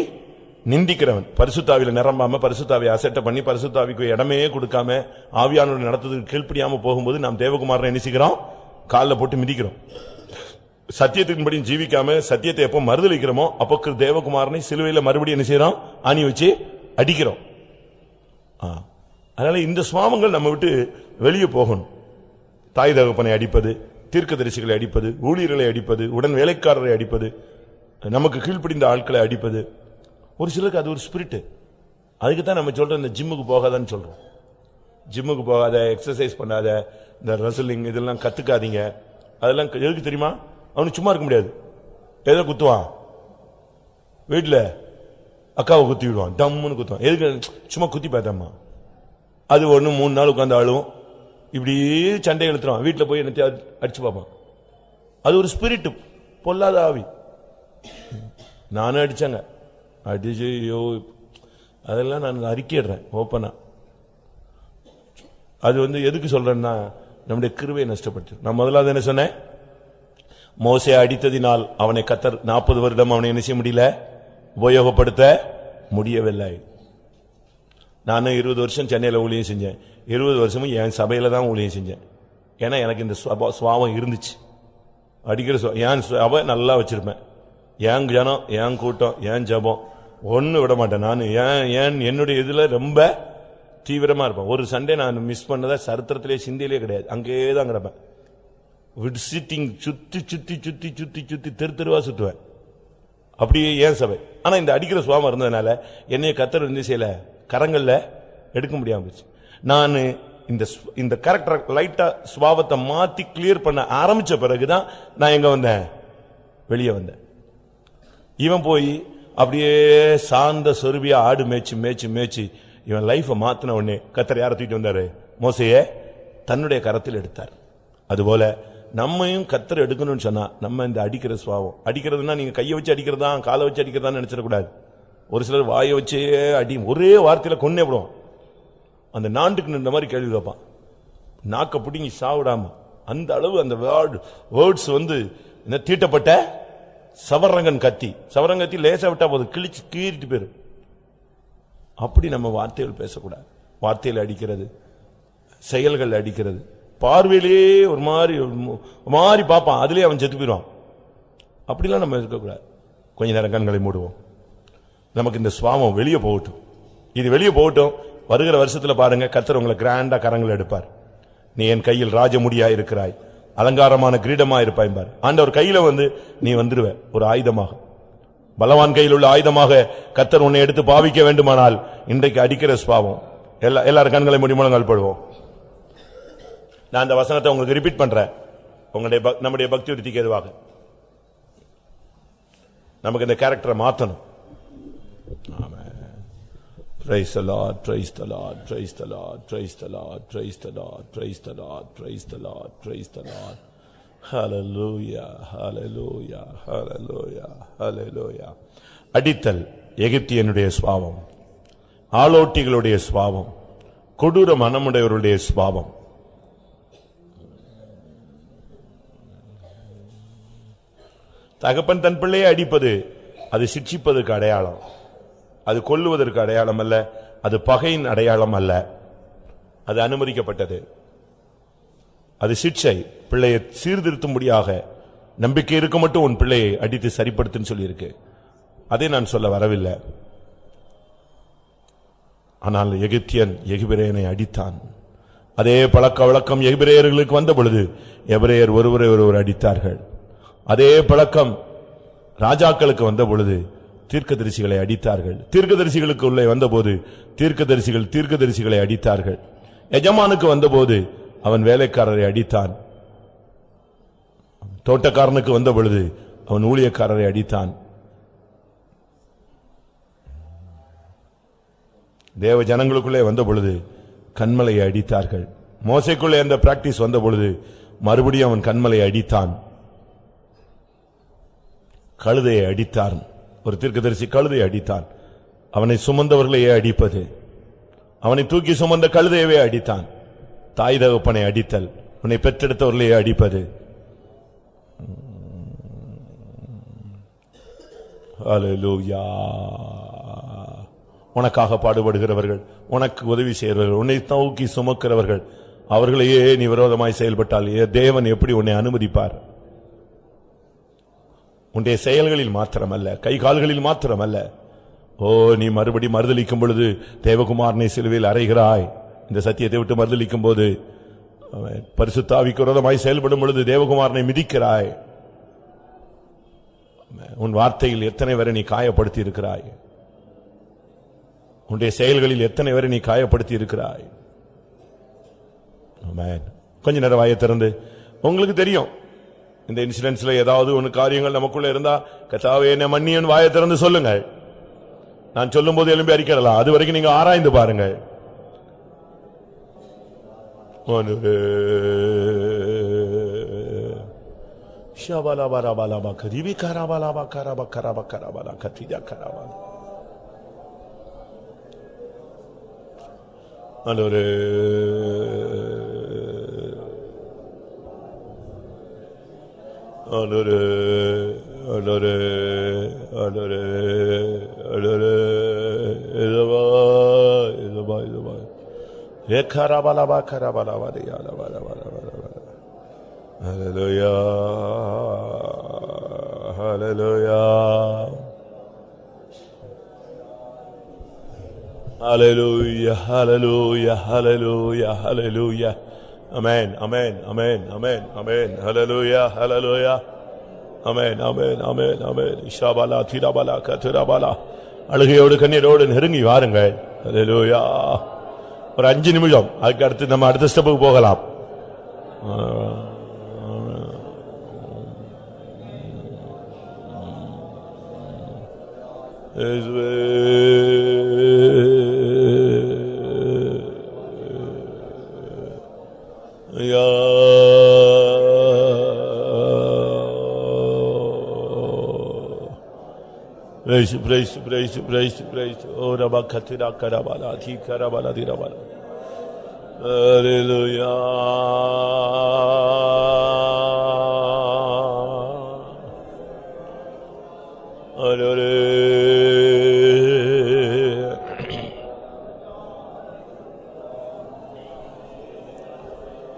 நிந்திக்கிறவன். பரிசுத்தாவில் நிரம்பாம பரிசுத்தாவை அசட்ட பண்ணி பரிசுத்தாவிக்கு இடமே கொடுக்காம ஆவியானோட நடத்துறதுக்கு கீழ்ப்படியாம போகும்போது நாம் தேவகுமாரனை நினைச்சுக்கிறோம் காலில் போட்டு மிதிக்கிறோம். சத்தியத்தின்படி ஜீவிக்காம சத்தியத்தை எப்போ மறுதளிக்கிறோமோ அப்போ தேவகுமாரனை சிலுவையில் மறுபடியும் என்ன செய்யறோம்? ஆணி வச்சு அடிக்கிறோம். ஆ. அதனால இந்த சுவாமங்கள் நம்ம விட்டு வெளியே போகணும். தாய் தகப்பனை அடிப்பது தீர்க்க தரிசிகளை அடிப்பது ஊழியர்களை அடிப்பது உடன் வேலைக்காரரை அடிப்பது நமக்கு கீழ்ப்படிந்த ஆட்களை அடிப்பது. ஒரு சிலருக்கு அது ஒரு ஸ்பிரிட்டு அதுக்கு தான் நம்ம சொல்றோம் இந்த ஜிம்முக்கு போகாதான்னு சொல்றோம். ஜிம்முக்கு போகாத எக்ஸசைஸ் பண்ணாத இந்த ரெசலிங் இதெல்லாம் கத்துக்காதீங்க. அதெல்லாம் க- எதுக்கு தெரியுமா? அவனுக்கு சும்மா இருக்க முடியாது. ஏதோ குத்துவான்? வீட்டில் அக்காவை குத்தி விடுவான். டம்முன்னு குத்துவான். எதுக்கு? சும்மா குத்தி பார்த்தம்மா. அது ஒன்று மூணு நாள் உட்காந்து ஆளும் இப்படியே சண்டை இழுத்துருவான். வீட்டில் போய் என்னத்தையாவது அடிச்சு பார்ப்பான். அது ஒரு ஸ்பிரிட் பொல்லாத ஆவி. நானும் அடித்தாங்க அடிச்சு ஐயோ அதெல்லாம் நான் அறிக்கையிடுறேன் ஓப்பனாக அது வந்து எதுக்கு சொல்கிறேன்னா நம்முடைய கிருவையை நஷ்டப்படுத்தும் நான் முதலாவது என்ன சொன்னேன்? மோசை அடித்ததினால் அவனை கத்தர் நாற்பது வருடம் அவனை என்ன செய்ய முடியல? உபயோகப்படுத்த முடியவில்லை. நானும் இருபது வருஷம் சென்னையில் ஊழியம் செஞ்சேன். இருபது வருஷமும் என் சபையில் தான் ஊழியம் செஞ்சேன். ஏன்னா எனக்கு இந்த சுவா- சுவாபம் இருந்துச்சு. அடிக்கிற என் சபை நல்லா வச்சிருப்பேன். என் ஜனம் என் கூட்டம் என் ஜபம். ஒன்றும் விட மாட்டேன். நான் ஏன் ஏன் என்னுடைய இதில் ரொம்ப தீவிரமாக இருப்பேன். ஒரு சண்டே நான் மிஸ் பண்ணதா சரித்திரத்திலே சிந்தியிலே கிடையாது. அங்கேயே தான் கிடப்பேன். விசிட்டிங் சுற்றி சுத்தி சுத்தி சுற்றி சுத்தி தெரு தெருவாக சுற்றுவேன் அப்படியே ஏன் சபை? ஆனால் இந்த அடிக்கிற சுவாமம் இருந்ததுனால என்னைய கத்தர் வந்து செய்யல. கரங்களில் எடுக்க முடியாமல் போச்சு. நான் இந்த இந்த கரெக்டர் லைட்டாக சுபாவத்தை மாற்றி கிளியர் பண்ண ஆரம்பித்த பிறகு தான் நான் எங்கே வந்தேன்? வெளியே வந்தேன். இவன் போய் அப்படியே சாந்த சொருவியாக ஆடு மேய்ச்சி மேய்ச்சி மேய்ச்சி இவன் லைஃபை மாத்தின உடனே கத்தரை யாரை தூக்கிட்டு வந்தாரு? மோசையே தன்னுடைய கரத்தில் எடுத்தார். அதுபோல நம்மையும் கத்தர் எடுக்கணும்னு சொன்னா நம்ம இந்த அடிக்கிற சுவாவம் அடிக்கிறதுனா நீங்க கையை வச்சு அடிக்கிறதா காலை வச்சு அடிக்கிறதா நினைச்சிடக்கூடாது. ஒரு சிலர் வாயை வச்சே அடி ஒரே வார்த்தையில கொன்னே விடுவான். அந்த நாண்டுக்கு நின்ற மாதிரி கேள்வி கேட்பான். நாக்க பிடிங்கி சாவிடாம. அந்த அளவு அந்த வேர்டு வேர்ட்ஸ் வந்து என்ன தீட்டப்பட்ட சவரங்கன் கத்தி. சவரங்கத்தி லேசாக லேசா விட்டா போதும். கிழிச்சு கீறிட்டு போயிடும் அப்படி நம்ம வார்த்தைகள் பேசக்கூடாது. வார்த்தையில் அடிக்கிறது செயல்கள் அடிக்கிறது. பார்வையிலேயே ஒரு மாதிரி ஒரு மாதிரி பார்ப்பான். அதுலேயே அவன் செத்து போயிடுவான். அப்படிலாம் நம்ம இருக்கக்கூடாது. கொஞ்ச நேரம் கண்களை மூடுவோம். நமக்கு இந்த சுவாமம் வெளியே போகட்டும். இது வெளியே போகட்டும். வருகிற வருஷத்தில் பாருங்க கத்தர் உங்களை கிராண்டாக கரங்கள் எடுப்பார். நீ என் கையில் ராஜமுடியா இருக்கிறாய். அலங்காரமான கிரீடமா இருப்பாய் பார். ஆண்டவர் கையில வந்து நீ வந்துடுவ ஒரு ஆயுதமாக. பலவான் கையில் உள்ள ஆயுதமாக கத்தர் உன்னை எடுத்து பாவிக்க வேண்டுமானால் இன்றைக்கு அடிக்கிற சுவாவம் எல்லா எல்லாரும் கண்களை முடிமூலங்கள் முழங்கால் போடுவோம் நான் அந்த வசனத்தை உங்களுக்கு ரிப்பீட் பண்றேன். உங்களுடைய பக்- நம்முடைய பக்தி விருத்திக்கு எதுவாக நமக்கு இந்த கேரக்டரை மாத்தணும். Praise the Lord, praise the Lord, praise the Lord, praise hallelujah hallelujah hallelujah hallelujah அடித்தல் எகிப்தியனுடைய சுவாவம் ஆளோட்டிகளுடைய சுவாவம் கொடூர மனமுடையவருடைய சுவாவம் தகப்பன் தன் பிள்ளையை அடிப்பது அது சிட்சிப்பதற்கு அடையாளம். அது கொல்லுவதற்கு அடையாளம் அல்ல அது பகையின் அடையாளம் அல்ல. அது அனுமதிக்கப்பட்டது. அது சிக்ஷை பிள்ளையை சீர்திருத்தும்படியாக நம்பிக்கை இருக்க மட்டும் உன் பிள்ளையை அடித்து சரிப்படுத்துன்னு சொல்லியிருக்கு. அதை நான் சொல்ல வரவில்லை. ஆனால் எகிப்தியன் எகிபிரேயனை அடித்தான். அதே பழக்க வழக்கம் எகிபிரேயர்களுக்கு வந்த பொழுது எபிரேயர் ஒருவரை ஒருவர் அடித்தார்கள். அதே பழக்கம் ராஜாக்களுக்கு வந்த பொழுது தீர்க்கதரிசிகளை அடித்தார்கள். தீர்க்கதரிசிகளுக்கு உள்ளே வந்தபோது தீர்க்கதரிசிகள் தீர்க்கதரிசிகளை அடித்தார்கள். எஜமானுக்கு வந்தபோது அவன் வேலைக்காரரை அடித்தான். தோட்டக்காரனுக்கு வந்த பொழுது அவன் ஊழியக்காரரை அடித்தான். தேவ ஜனங்களுக்குள்ளே வந்த பொழுது கண்மலையை அடித்தார்கள். மோசைக்குள்ளே அந்த பிராக்டிஸ் வந்த பொழுது மறுபடியும் அவன் கண்மலையை அடித்தான். கழுதையை அடித்தான். ஒரு தீர்க்கதரிசி கழுதையை அடித்தான். அவனை சுமந்தவர்களையே அடிப்பது. அவனை தூக்கி சுமந்த கழுதையவே அடித்தான். தாய் தகப்பனை அடித்தல். உன்னை பெற்றெடுத்தவர்களையே அடிப்பது. உனக்காக பாடுபடுகிறவர்கள் உனக்கு உதவி செய்கிறவர்கள் உன்னை தூக்கி சுமக்கிறவர்கள் அவர்களையே நீ விரோதமாய் செயல்பட்டால் தேவன் எப்படி உன்னை அனுமதிப்பார்? உன்னுடைய செயல்களில் மாத்திரமல்ல கை கால்களில் மாத்திரமல்ல. ஓ நீ மறுபடி மறுதளிக்கும் பொழுது தேவகுமாரனை சிலுவையில் அறைகிறாய். இந்த சத்தியத்தை விட்டு மறுதளிக்கும் போது அவன் பரிசுத்தாவிக்கு விரோதமாய் செயல்படும் பொழுது தேவகுமாரனை மிதிக்கிறாய். உன் வார்த்தையில் எத்தனை வரை நீ காயப்படுத்தி இருக்கிறாய் உன்னுடைய செயல்களில் எத்தனை பேரை நீ காயப்படுத்தி இருக்கிறாய் கொஞ்ச நேரம் வாயை திறந்து உங்களுக்கு தெரியும் இந்த இன்சிடென்ட்ஸ்ல ஏதாவது ஒன்று காரியங்கள் நமக்குள்ள இருந்தா கத்தாவே என்ன மன்னியன் வாயை திறந்து சொல்லுங்கள். நான் சொல்லும் போது எழும்பி அறிக்கலாம் அது வரைக்கும் நீங்க ஆராய்ந்து பாருங்கள். Onure. Şabala bara bala bakari bir karabala bakara bakara bakara bala katida karabala. Onure. Onure. Onure. Onure. Onure. Elaba. Elaba. Elaba. Hallelujah. Hallelujah. Hallelujah. Hallelujah. Hallelujah. Hallelujah. Amen. Amen. Amen. Amen. Amen. Hallelujah. Hallelujah. Amen. Amen. Amen. Amen. Ishabala, Tirabala, Katurabala. அழுகையோடு கண்ணீரோடு நெருங்கி வாருங்கள் Hallelujah. ஒரு அஞ்சு நிமிடம் அதுக்கு அடுத்து நம்ம அடுத்த ஸ்டெப்புக்கு போகலாம் Praise you, praise you, praise you, praise you, praise you. Oh, Rabakatira Karabala, Ti Karabala, Di Rabala. Hallelujah. Hallelujah.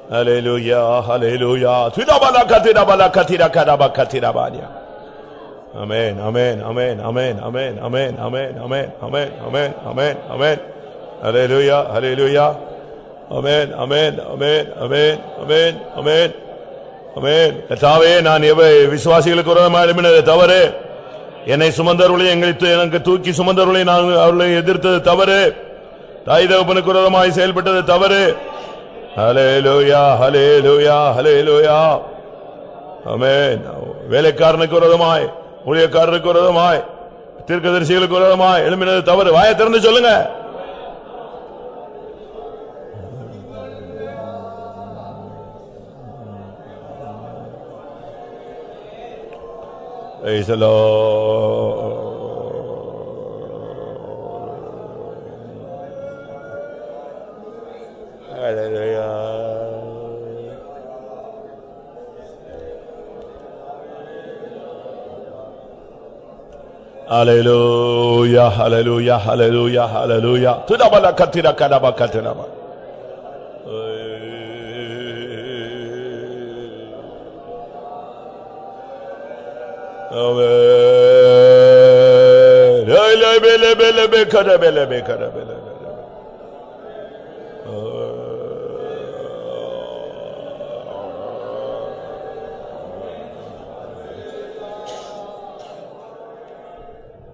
Hallelujah, hallelujah. Tira balakatira balakatira karabakatira balakatira. Amen, amen, amen, amen, amen, amen, amen, amen, amen, amen, amen, amen. Hallelujah, hallelujah. Amen, amen, amen, amen, amen, amen. அமேன் கர்த்தாவே நான் எவ விசுவாசிகளுக்கு விரோதமாக எழுப்பினது தவறு என்னை சுமந்தருளை எங்களுக்கு எனக்கு தூக்கி சுமந்தருளை நான் அவர்களை எதிர்த்தது தவறு தாய் தகப்பனுக்கு விரோதமாய் செயல்பட்டது தவறு ஹலே லோயா ஹலே லோயா ஹலே லோயா அமேன் வேலைக்காரனுக்கு விரோதமாய் ஊழியக்காரருக்கு ஒரு விதமாய் தீர்க்கதரிசிகளுக்கு ஒரு விதமாய் எழுப்பினது தவறு. வாயை திறந்து சொல்லுங்க. Hallelujah. Hallelujah, hallelujah, hallelujah, hallelujah. Tunabala katina kadaba katina. Amen. Amen. Amen. Amen. Amen. Amen. Amen.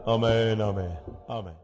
Amen, amen, amen.